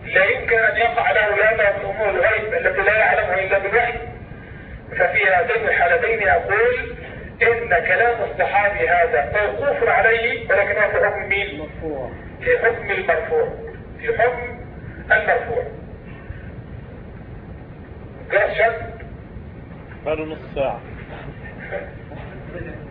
لا يمكن أن يقع له لهذا من أمور الغيب التي لا يعلمها إلا بالوحي ففي هاتين الحالتين أقول إن كلام الصحابي هذا موقوف عليه ولكنه في حكم مين؟ مرفوع. في حكم المرفوع. في حكم المرفوع. جاء شك بقاله نص ساعة.